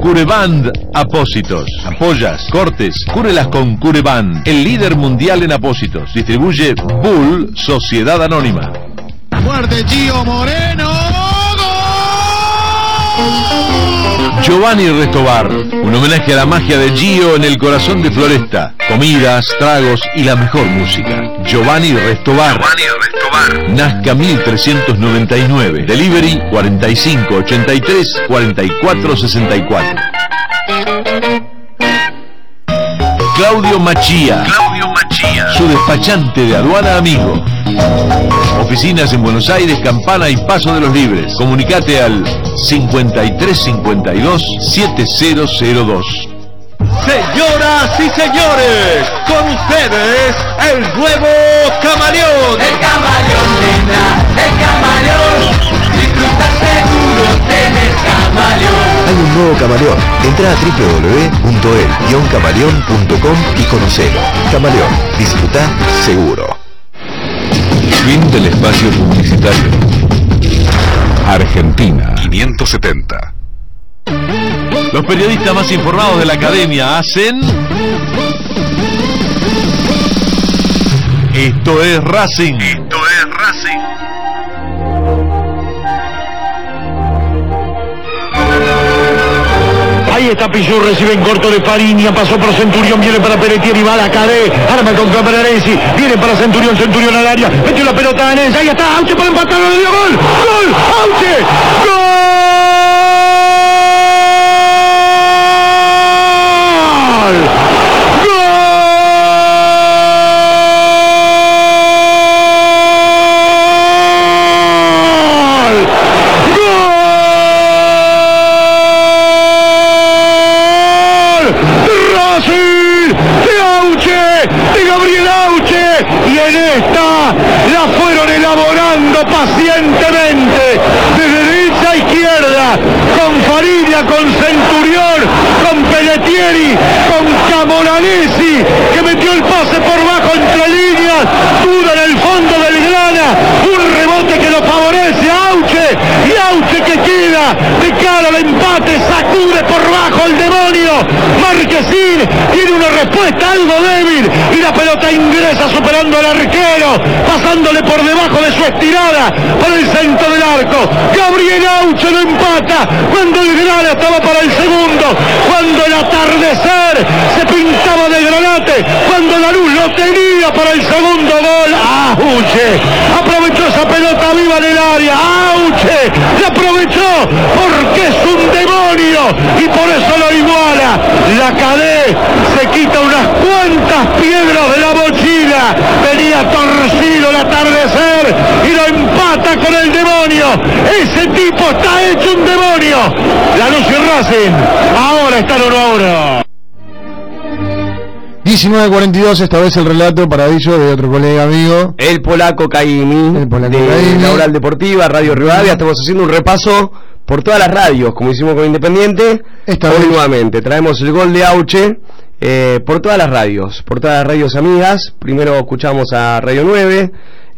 Cureband Apósitos. Apoyas, cortes, cúrelas con Cureband. El líder mundial en apósitos. Distribuye Bull Sociedad Anónima. Fuerte Gio Moreno. Giovanni Restobar, un homenaje a la magia de Gio en el corazón de Floresta. Comidas, tragos y la mejor música. Giovanni Restobar. Nazca 1399. Delivery 4583 4464. Claudio Machía. Claudio Su despachante de aduana amigo. Oficinas en Buenos Aires, Campana y Paso de los Libres. Comunicate al 5352 7002. Señoras y señores, con ustedes el nuevo camaleón. El camaleón, nena, el camaleón. Disfruta seguro, tenés camaleón. Hay un nuevo camaleón. Entra a www.el-camaleón.com y conocelo. Camaleón, disfruta seguro. Fin del espacio publicitario. Argentina 570. Los periodistas más informados de la academia hacen. Esto es Racing. Esto es Racing. Ahí está Pichu, recibe en corto de Fariña, pasó por Centurión, viene para Pelletieri, va a la cadé, arma con Cameraresi, viene para Centurión, Centurión al área, metió la pelota a Nes, ahí está, Auche para empatar, le dio gol, gol, Auche, gol. Esta la fueron elaborando pacientemente de derecha a izquierda con Fariña, con Centurión, con Pelletieri, con Camoranesi que metió el pase por bajo entre líneas, duda en el fondo del grana, un rebote que lo favorece a Auche y Auche que queda de cara al empate, sacude por bajo el demonio, Marquesín tiene una respuesta algo débil y la pelota ingresa superando al arquero, pasándole por debajo de su estirada por el centro del arco. Gabriel Auche lo empata cuando el grana estaba para el segundo, cuando el atardecer se pintaba de granate, cuando la luz lo tenía para el segundo gol. Auche aprovechó esa pelota viva en el área. Auche la aprovechó porque es un demonio y por eso lo iguala. La cadé se quita unas cuantas piedras de la mochila. Venía torcido el atardecer y lo empata con el demonio. Ese tipo está hecho un demonio. La luz y Racing ahora están uno a uno. 19.42, esta vez el relato paradillo de otro colega amigo. El polaco Caimi, El polaco de Caimi. la Oral Deportiva, Radio Rivadavia. Estamos haciendo un repaso por todas las radios, como hicimos con Independiente. Esta Hoy vez- nuevamente traemos el gol de Auche eh, por todas las radios, por todas las radios amigas. Primero escuchamos a Radio 9,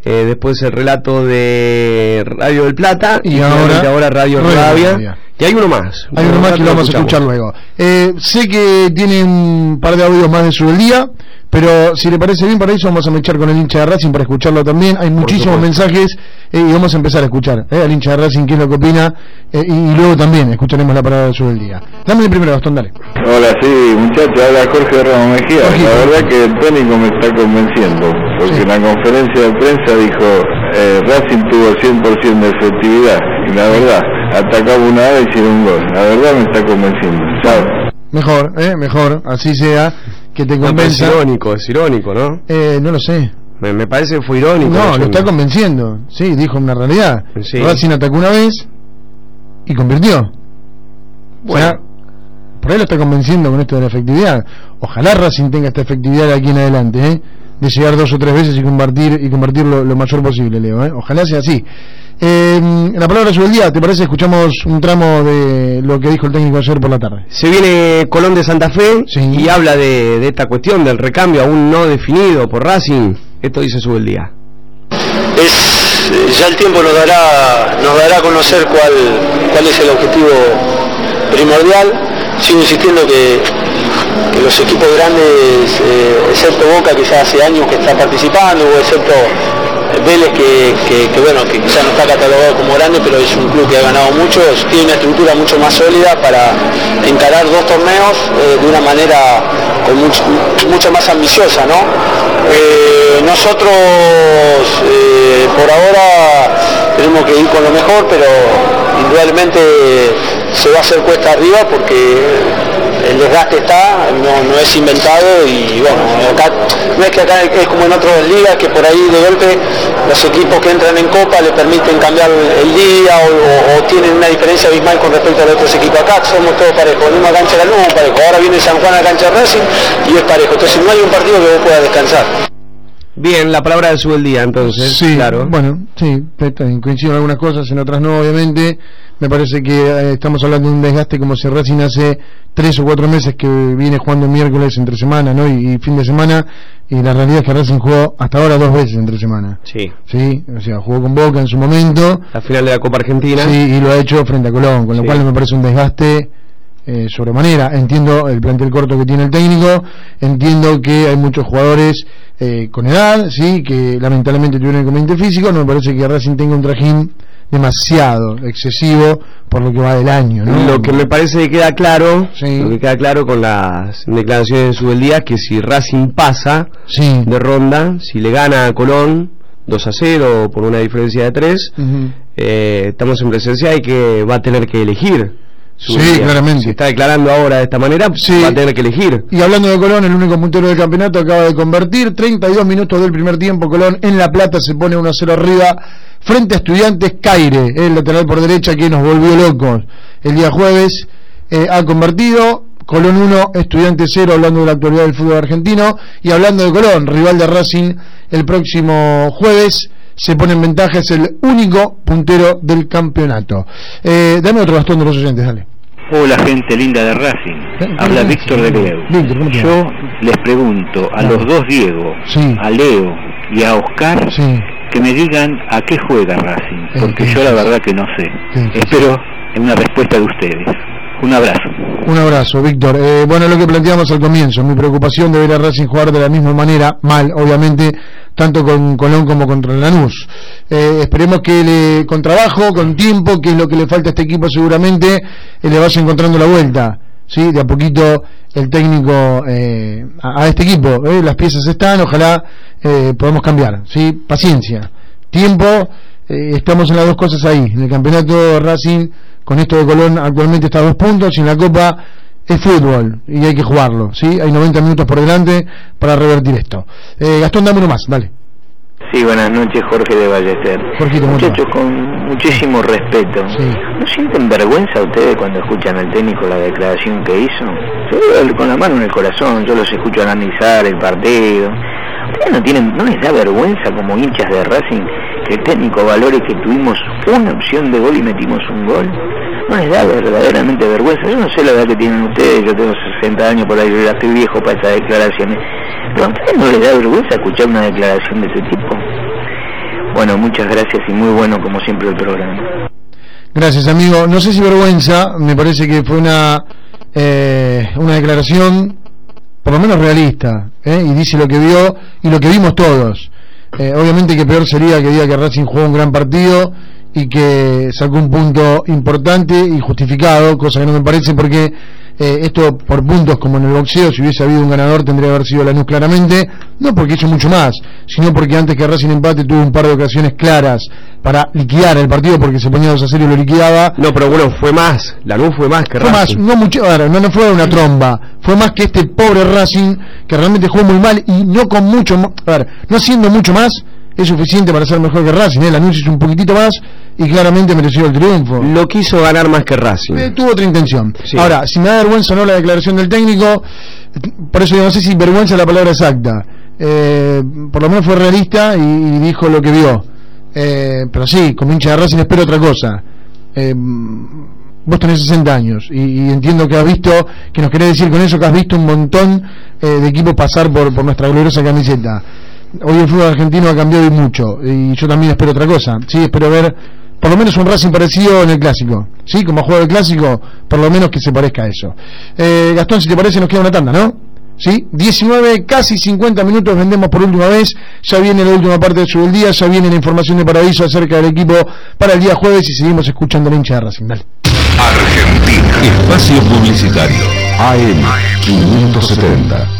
eh, después el relato de Radio del Plata Y ahora- ahora Radio. Rivadavia. Y hay uno más. Hay uno más que lo vamos a escuchar luego. Eh, sé que tiene un par de audios más de su día, pero si le parece bien para eso vamos a mechar con el hincha de Racing para escucharlo también. Hay muchísimos mensajes eh, y vamos a empezar a escuchar eh, al hincha de Racing qué es lo que opina eh, y, y luego también escucharemos la parada de su del día. Dame el primero, Gastón, dale. Hola, sí, muchachos, habla Jorge Ramos Mejía. Jorge. La verdad que el técnico me está convenciendo, porque Sí. en la conferencia de prensa dijo, eh, Racing tuvo 100% de efectividad, y la verdad, atacamos una vez y hicieron un gol. La verdad me está convenciendo. Chao. Mejor, eh, mejor, así sea, que te No, pero es convenza. irónico, es irónico, ¿no? Eh, no lo sé. Me, me parece que fue irónico. No, lo está convenciendo. Sí, dijo una realidad. Sí. Racing atacó una vez y convirtió. O sea, por ahí lo está convenciendo con esto de la efectividad. Ojalá Racing tenga esta efectividad de aquí en adelante, ¿eh? De llegar dos o tres veces y convertir y convertirlo lo mayor posible, Leo, ¿eh? Ojalá sea así. Eh, la palabra sobre el día, ¿te parece? Escuchamos un tramo de lo que dijo el técnico ayer por la tarde. Se viene Colón de Santa Fe Sí. y habla de, de esta cuestión del recambio aún no definido por Racing. Esto dice su el día. es ya el tiempo nos dará nos dará a conocer cuál cuál es el objetivo primordial sigo insistiendo que, que los equipos grandes eh, excepto Boca que ya hace años que está participando o excepto eh, Vélez que, bueno que quizás no está catalogado como grande pero es un club que ha ganado mucho tiene una estructura mucho más sólida para encarar dos torneos eh, de una manera con mucho, más ambiciosa ¿no? Nosotros por ahora tenemos que ir con lo mejor, pero indudablemente se va a hacer cuesta arriba porque el desgaste está, no, es inventado y bueno, acá, no es que acá es como en otras ligas que por ahí de golpe los equipos que entran en Copa le permiten cambiar el día o, tienen una diferencia abismal con respecto a los otros equipos. Acá somos todos parejos, en una cancha de la parejo. Ahora viene San Juan a la cancha de Racing y es parejo. Entonces no hay un partido que vos puedas descansar. Bien, la palabra de su el día entonces. Sí, claro. bueno, sí, coincido en algunas cosas, en otras no, obviamente. Me parece que eh, estamos hablando de un desgaste como si Racing hace tres o cuatro meses que viene jugando miércoles entre semana, ¿no? Y, y fin de semana, y la realidad es que Racing jugó hasta ahora dos veces entre semana. Sí. Sí, o sea, jugó con Boca en su momento, La final de la Copa Argentina. sí, y lo ha hecho frente a Colón, con lo Sí. cual me parece un desgaste eh, sobremanera. Entiendo el plantel corto que tiene el técnico, entiendo que hay muchos jugadores eh, con edad, sí, que lamentablemente tuvieron inconveniente físico, no me parece que Racing tenga un trajín demasiado excesivo por lo que va del año. ¿no? Lo que me parece que queda claro, lo que queda claro con las declaraciones de Subeldía es que si Racing pasa de ronda, si le gana a Colón 2 a 0 por una diferencia de 3, eh, estamos en presencia y que va a tener que elegir. Sí, claramente. Si está declarando ahora de esta manera, va a tener que elegir. Y hablando de Colón, el único puntero del campeonato acaba de convertir 32 minutos del primer tiempo. Colón en La Plata se pone 1-0 arriba frente a Estudiantes Caire, el lateral por derecha que nos volvió locos el día jueves. eh, ha convertido Colón 1, Estudiantes 0, hablando de la actualidad del fútbol argentino. Y hablando de Colón, rival de Racing el próximo jueves. Se pone en ventaja, es el único puntero del campeonato. Eh, dame otro bastón de los oyentes, dale. Hola gente linda de Racing, habla Víctor de Leo. Yo les pregunto a los dos Diego, a Leo y a Oscar, que me digan a qué juega Racing, porque yo la verdad que no sé. Espero una respuesta de ustedes. Un abrazo. Un abrazo, Víctor. Eh, bueno, lo que planteamos al comienzo, mi preocupación de ver a Racing jugar de la misma manera, mal, obviamente, tanto con Colón como contra Lanús. Eh, esperemos que le, con trabajo, con tiempo, que es lo que le falta a este equipo seguramente, eh, le vaya encontrando la vuelta. ¿sí? De a poquito el técnico eh, a, a este equipo, ¿eh? las piezas están, ojalá podamos cambiar. ¿sí? Paciencia, tiempo, eh, estamos en las dos cosas ahí. En el campeonato Racing, con esto de Colón, actualmente está a dos puntos, y en la Copa es fútbol y hay que jugarlo. ¿sí? Hay 90 minutos por delante para revertir esto. Eh, Gastón, dame uno más, dale. Sí, buenas noches, Jorge de Ballester. Jorgito, ¿cómo te Muchachos, con muchísimo respeto. ¿No sienten vergüenza ustedes cuando escuchan al técnico la declaración que hizo? Yo con la mano en el corazón, yo los escucho analizar el partido. ¿Ustedes no, tienen, no les da vergüenza como hinchas de Racing que el técnico valore que tuvimos una opción de gol y metimos un gol? No les da verdaderamente vergüenza. Yo no sé la edad que tienen ustedes, yo tengo 60 años por ahí, yo ya estoy viejo para esas declaraciones. Pero a ustedes no les da vergüenza escuchar una declaración de ese tipo. Bueno, muchas gracias y muy bueno como siempre el programa. Gracias, amigo. No sé si vergüenza, me parece que fue una, eh, una declaración por lo menos realista, ¿eh? y dice lo que vio y lo que vimos todos. Eh, obviamente que peor sería que diga que Racing jugó un gran partido y que sacó un punto importante y justificado, cosa que no me parece porque eh, esto por puntos como en el boxeo, si hubiese habido un ganador tendría que haber sido Lanús claramente, no porque hizo mucho más, sino porque antes que Racing empate tuvo un par de ocasiones claras para liquidar el partido porque se ponía 2 a 0 y lo liquidaba. No, pero bueno, fue más, Lanús fue más que Fue más, no mucho, a ver, no, no fue una tromba, fue más que este pobre Racing que realmente jugó muy mal y no con mucho, a ver, no haciendo mucho más es suficiente para ser mejor que Racing, ¿eh? Lanús hizo un poquitito más y claramente mereció el triunfo. Lo quiso ganar más que Racing. Eh, tuvo otra intención. Sí. Ahora, si me da vergüenza o no la declaración del técnico, por eso yo no sé si vergüenza es la palabra exacta. Eh, por lo menos fue realista y, y dijo lo que vio. Eh, pero sí, como hincha de Racing espero otra cosa. Eh, vos tenés 60 años y, y entiendo que has visto, que nos querés decir con eso que has visto un montón eh, de equipos pasar por, por nuestra gloriosa camiseta. Hoy el fútbol argentino ha cambiado y mucho y yo también espero otra cosa. Sí, espero ver por lo menos un Racing parecido en el clásico. ¿Sí? Como juego el clásico, por lo menos que se parezca a eso. Eh, Gastón, si te parece, nos queda una tanda, ¿no? ¿Sí? 19, casi 50 minutos vendemos por última vez. Ya viene la última parte de su del día, ya viene la información de Paraíso acerca del equipo para el día jueves y seguimos escuchando la hincha de Racing. Dale. Argentina. Espacio Publicitario. AM 570.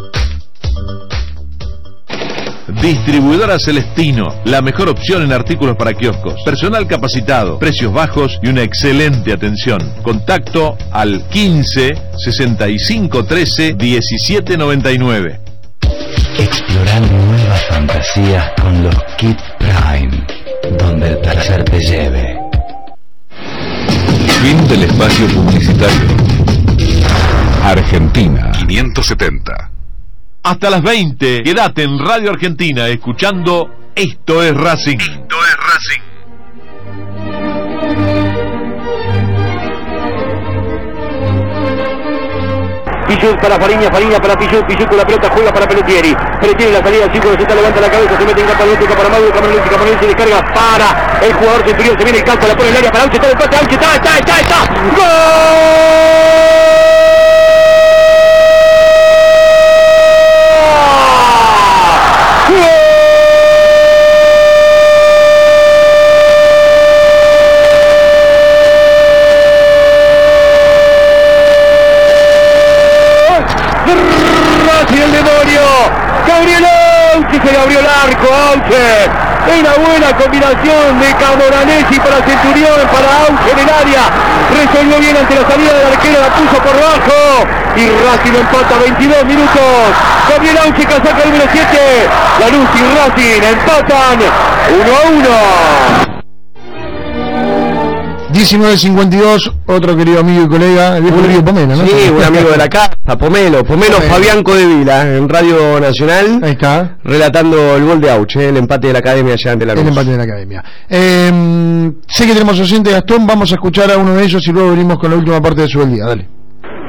Distribuidora Celestino, la mejor opción en artículos para kioscos. Personal capacitado, precios bajos y una excelente atención. Contacto al 15 65 13 17 99. Explorar nuevas fantasías con los Kit Prime, donde el placer te lleve. Fin del espacio publicitario. Argentina 570. Hasta las 20, quédate en Radio Argentina escuchando Esto es Racing. Esto es Racing. Pichut para Fariña, Fariña para Pichut, Pichut con la pelota juega para Peletieri. Peletieri la salida del círculo, se levanta la cabeza, se mete en campo atlético para Maduro, Camarón, Camarón se descarga para el jugador centurión, se viene el campo, la pone en el área para Auche, está el empate, Auche, está, está, está, está. Racing el demonio. Gabriel Auche se abrió el arco, Auche. Una buena combinación de Camoranesi para Centurión, para Auche en el área. Resolvió bien ante la salida del arquero, la puso por bajo. Y Racing empata 22 minutos. Gabriel Auche, casaca número 7. La Luz y Racing empatan 1 a 1. 19.52, otro querido amigo y colega, el viejo querido Pomelo, ¿no? Sí, un amigo de la casa, Pomelo, Pomelo Pomelo. Fabián Codevila, en Radio Nacional. Ahí está. Relatando el gol de Auche, el empate de la Academia allá ante la El Luz. empate de la academia. Eh, sé que tenemos oyente Gastón, vamos a escuchar a uno de ellos y luego venimos con la última parte de su día. Dale.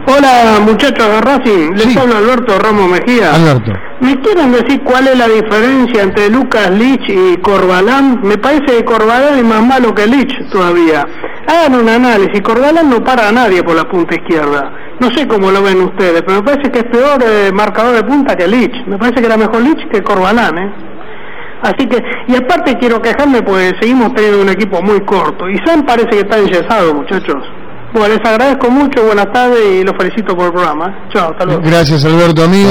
Hola muchachos de Racing, les habla Alberto Ramos Mejía. Alberto. ¿Me quieren decir cuál es la diferencia entre Lucas Lich y Corbalán? Me parece que Corbalán es más malo que Lich todavía. Hagan un análisis, Corbalán no para a nadie por la punta izquierda. No sé cómo lo ven ustedes, pero me parece que es peor eh, marcador de punta que Lich. Me parece que era mejor Lich que Corbalán, ¿eh? Así que, y aparte quiero quejarme porque seguimos teniendo un equipo muy corto. Y Sam parece que está enyesado, muchachos. Bueno, les agradezco mucho, buenas tardes y los felicito por el programa. Chao, hasta luego. Gracias Alberto, amigo.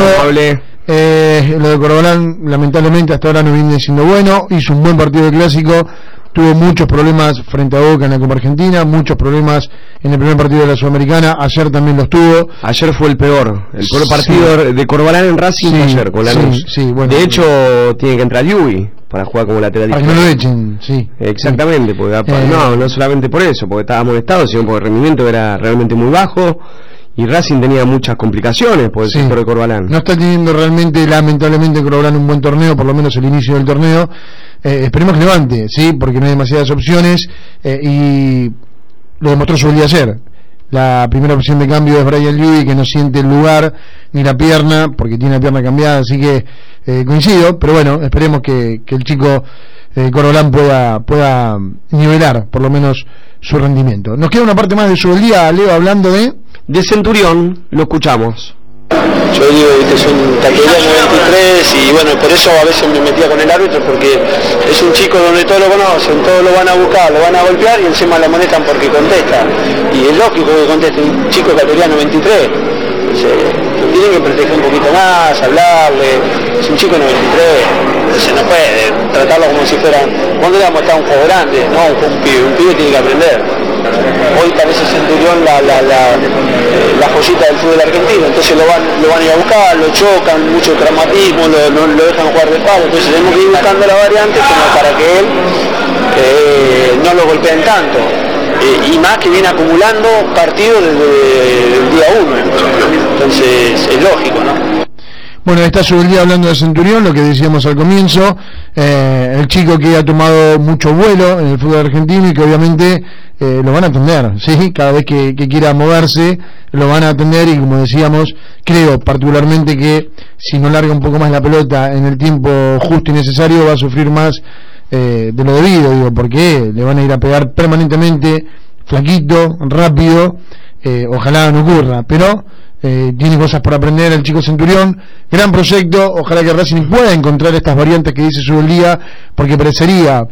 Eh, lo de Corbalán, lamentablemente, hasta ahora no viene siendo bueno. Hizo un buen partido de clásico. Tuvo muchos problemas frente a Boca en la Copa Argentina, muchos problemas en el primer partido de la Sudamericana. Ayer también los tuvo. Ayer fue el peor. El peor Sí. partido de Corbalán en Racing Sí, ayer con la sí, luz. sí, bueno. de hecho, tiene que entrar Yui para jugar como lateral Para que no lo echen, sí. Exactamente, porque Eh. no, no solamente por eso, porque estaba molestado, sino porque el rendimiento era realmente muy bajo y Racing tenía muchas complicaciones por el Sí. sector de Corbalán. No está teniendo realmente, lamentablemente, Corbalán un buen torneo, por lo menos el inicio del torneo. Eh, esperemos que levante, ¿sí? Porque no hay demasiadas opciones eh, y lo demostró su día ayer. La primera opción de cambio es Brian Lewis, que no siente el lugar ni la pierna, porque tiene la pierna cambiada, así que eh, coincido, pero bueno, esperemos que, que el chico eh, Corbalán pueda, pueda nivelar, por lo menos, su rendimiento. Nos queda una parte más de su día, Leo, hablando de... De Centurión, lo escuchamos. Yo digo que es un categoría 93 y bueno, por eso a veces me metía con el árbitro porque es un chico donde todos lo conocen, todos lo van a buscar, lo van a golpear y encima lo molestan porque contesta. Y es lógico que conteste un chico 93. Entonces, lo tienen que proteger un poquito más, hablarle. Es un chico 93, se no puede tratarlo como si fuera. ¿Cuándo le vamos a un juego grande? No, un pibe, un pibe tiene que aprender. Hoy parece Centurión la, la, la, joyita del fútbol argentino, entonces lo van, lo van a ir a buscar, lo chocan, mucho traumatismo, lo, no- lo dejan jugar de palo, entonces tenemos que ir buscando la variante como para que él eh, no lo golpeen tanto. Eh, y más que viene acumulando partidos desde el día uno, entonces es lógico, ¿no? Bueno, está su día hablando de Centurión, lo que decíamos al comienzo, eh, el chico que ha tomado mucho vuelo en el fútbol argentino y que obviamente eh, lo van a atender, ¿sí? Cada vez que, quiera moverse, lo van a atender y como decíamos, creo particularmente que si no larga un poco más la pelota en el tiempo justo y necesario va a sufrir más eh, de lo debido, digo, porque le van a ir a pegar permanentemente, flaquito, rápido, eh, ojalá no ocurra, pero eh, tiene cosas por aprender el chico Centurión, gran proyecto, ojalá que Racing pueda encontrar estas variantes que dice su día, porque parecería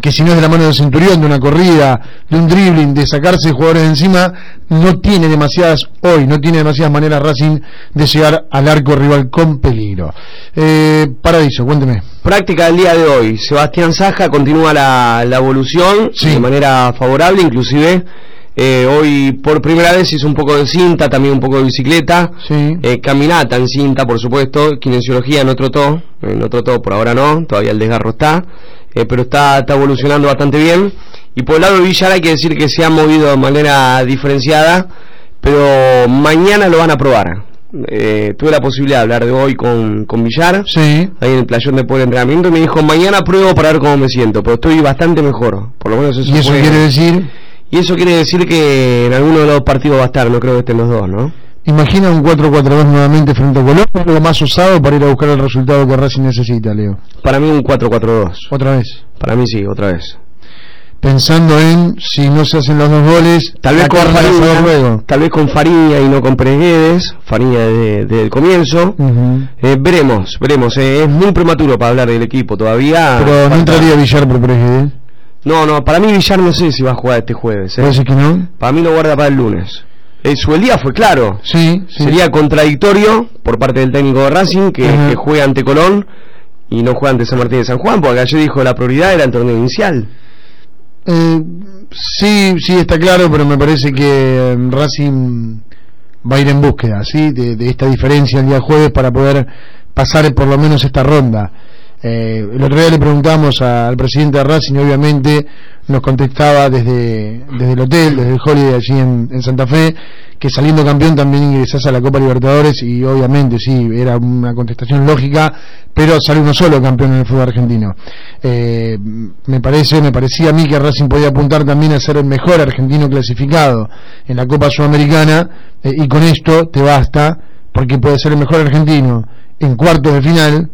que si no es de la mano del centurión, de una corrida, de un dribbling, de sacarse jugadores de encima, no tiene demasiadas, hoy, no tiene demasiadas maneras Racing de llegar al arco rival con peligro. Eh, Paradiso, cuénteme. Práctica del día de hoy. Sebastián Saja continúa la, la evolución de manera favorable, inclusive eh, hoy por primera vez hizo un poco de cinta, también un poco de bicicleta, eh, caminata en cinta, por supuesto, kinesiología no trotó, eh, no trotó por ahora no, todavía el desgarro está, eh, pero está, está evolucionando bastante bien. Y por el lado de Villar hay que decir que se ha movido de manera diferenciada, pero mañana lo van a probar. Eh, tuve la posibilidad de hablar de hoy con, con Villar, ahí en el playón de de entrenamiento, y me dijo, mañana pruebo para ver cómo me siento, pero estoy bastante mejor, por lo menos eso ¿Y eso quiere decir? Y eso quiere decir que en alguno de los partidos va a estar, no creo que estén los dos, ¿no? Imagina un 4-4-2 nuevamente frente a Colón, lo más usado para ir a buscar el resultado que Racing necesita, Leo. Para mí un 4-4-2. ¿Otra vez? Para mí sí, otra vez. Pensando en si no se hacen los dos goles, tal vez con Fariña, tal vez con y no con Preguedes, Fariña desde, el comienzo. eh, veremos, veremos. Eh, es muy prematuro para hablar del equipo todavía. Pero no entraría Villar por Preguedes. No, no, para mí Villar no sé si va a jugar este jueves. ¿eh? que no? Para mí lo guarda para el lunes. Eh, su el día fue claro. Sí, Sería contradictorio por parte del técnico de Racing que, que juegue ante Colón y no juega ante San Martín de San Juan, porque ayer dijo la prioridad era el torneo inicial. Eh, sí, sí, está claro, pero me parece que eh, Racing va a ir en búsqueda, ¿sí? De, de esta diferencia el día jueves para poder pasar por lo menos esta ronda. Eh, el otro día le preguntamos al presidente de Racing y obviamente nos contestaba desde, desde el hotel, desde el Holiday allí en, Santa Fe, que saliendo campeón también ingresase a la Copa Libertadores y obviamente sí, era una contestación lógica, pero sale uno solo campeón en el fútbol argentino. Eh, me parece, me parecía a mí que Racing podía apuntar también a ser el mejor argentino clasificado en la Copa Sudamericana eh, y con esto te basta porque puede ser el mejor argentino en cuartos de final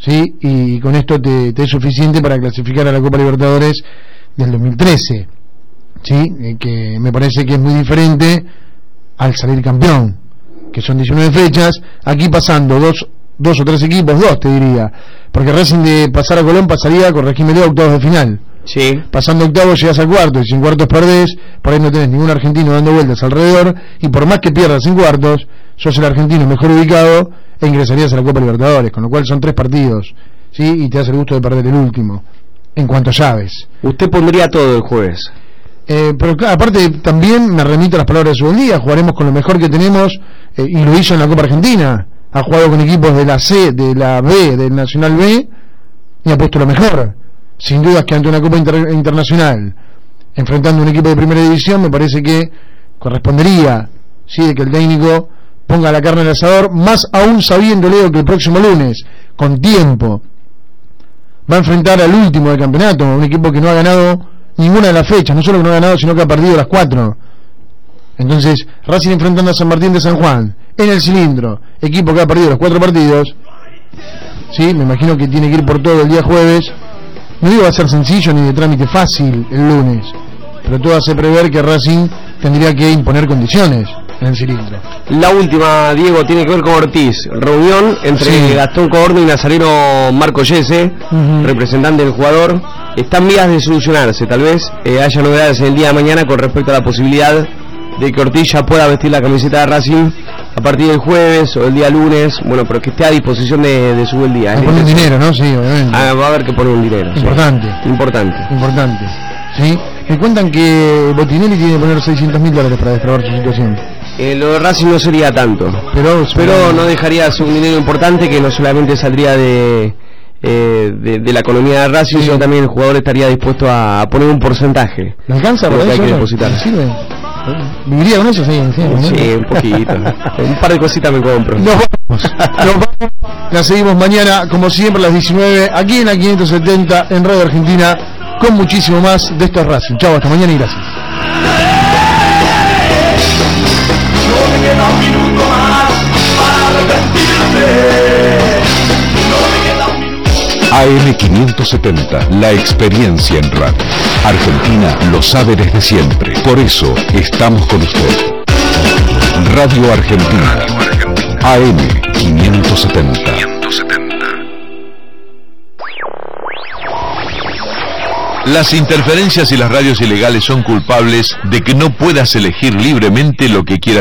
¿sí? y con esto te, es suficiente para clasificar a la Copa Libertadores del 2013, ¿sí? Eh, que me parece que es muy diferente al salir campeón, que son 19 fechas, aquí pasando dos, dos o tres equipos, dos te diría, porque recién de pasar a Colón pasaría, corregímelo, a octavos de final. Sí. Pasando octavos llegas al cuarto y sin cuartos perdés, por ahí no tenés ningún argentino dando vueltas alrededor y por más que pierdas en cuartos, sos el argentino mejor ubicado e ingresarías a la Copa Libertadores, con lo cual son tres partidos, ¿sí? Y te das el gusto de perder el último, en cuanto llaves. Usted pondría todo el jueves. Eh, pero aparte también me remito a las palabras de su día, jugaremos con lo mejor que tenemos eh, y lo hizo en la Copa Argentina. Ha jugado con equipos de la C, de la B, del Nacional B y ha puesto lo mejor. Sin dudas que ante una Copa Internacional, enfrentando un equipo de primera división, me parece que correspondería, sí, de que el técnico ponga la carne el asador, más aún sabiendo, Leo, que el próximo lunes, con tiempo, va a enfrentar al último del campeonato, un equipo que no ha ganado ninguna de las fechas, no solo que no ha ganado, sino que ha perdido las cuatro. Entonces, Racing enfrentando a San Martín de San Juan, en el cilindro, equipo que ha perdido los cuatro partidos, sí, me imagino que tiene que ir por todo el día jueves, no digo va a ser sencillo ni de trámite fácil el lunes, pero todo hace prever que Racing tendría que imponer condiciones en el cilindro. La última, Diego, tiene que ver con Ortiz. Reunión entre Gastón Coorno y Nazareno Marco Yese, representante del jugador. Están vías de solucionarse, tal vez eh, haya novedades el día de mañana con respecto a la posibilidad de que Ortiz ya pueda vestir la camiseta de Racing a partir del jueves o el día lunes, bueno, pero que esté a disposición de, su buen día. poner dinero, ¿no? Sí, obviamente. Ah, va a haber que poner un dinero. Importante. Importante. Importante. ¿Sí? Me cuentan que Botinelli tiene que poner 600 mil dólares para destrabar su situación. Eh, lo de Racing no sería tanto, pero, pero no dejaría de un dinero importante que no solamente saldría de, eh, de, la economía de Racing, sino también el jugador estaría dispuesto a, poner un porcentaje. ¿Le alcanza para eso? Que depositar. ¿Sirve? ¿Viviría con eso? Sí, sí, un poquito. un par de cositas me compro. Nos vamos. Nos vamos. La seguimos mañana, como siempre, a las 19, aquí en la 570, en Radio Argentina, con muchísimo más de estos Racing. Chao, hasta mañana y gracias. AM570, la experiencia en radio. Argentina lo sabe desde siempre. Por eso estamos con usted. Radio Argentina. AM570. Las interferencias y las radios ilegales son culpables de que no puedas elegir libremente lo que quieras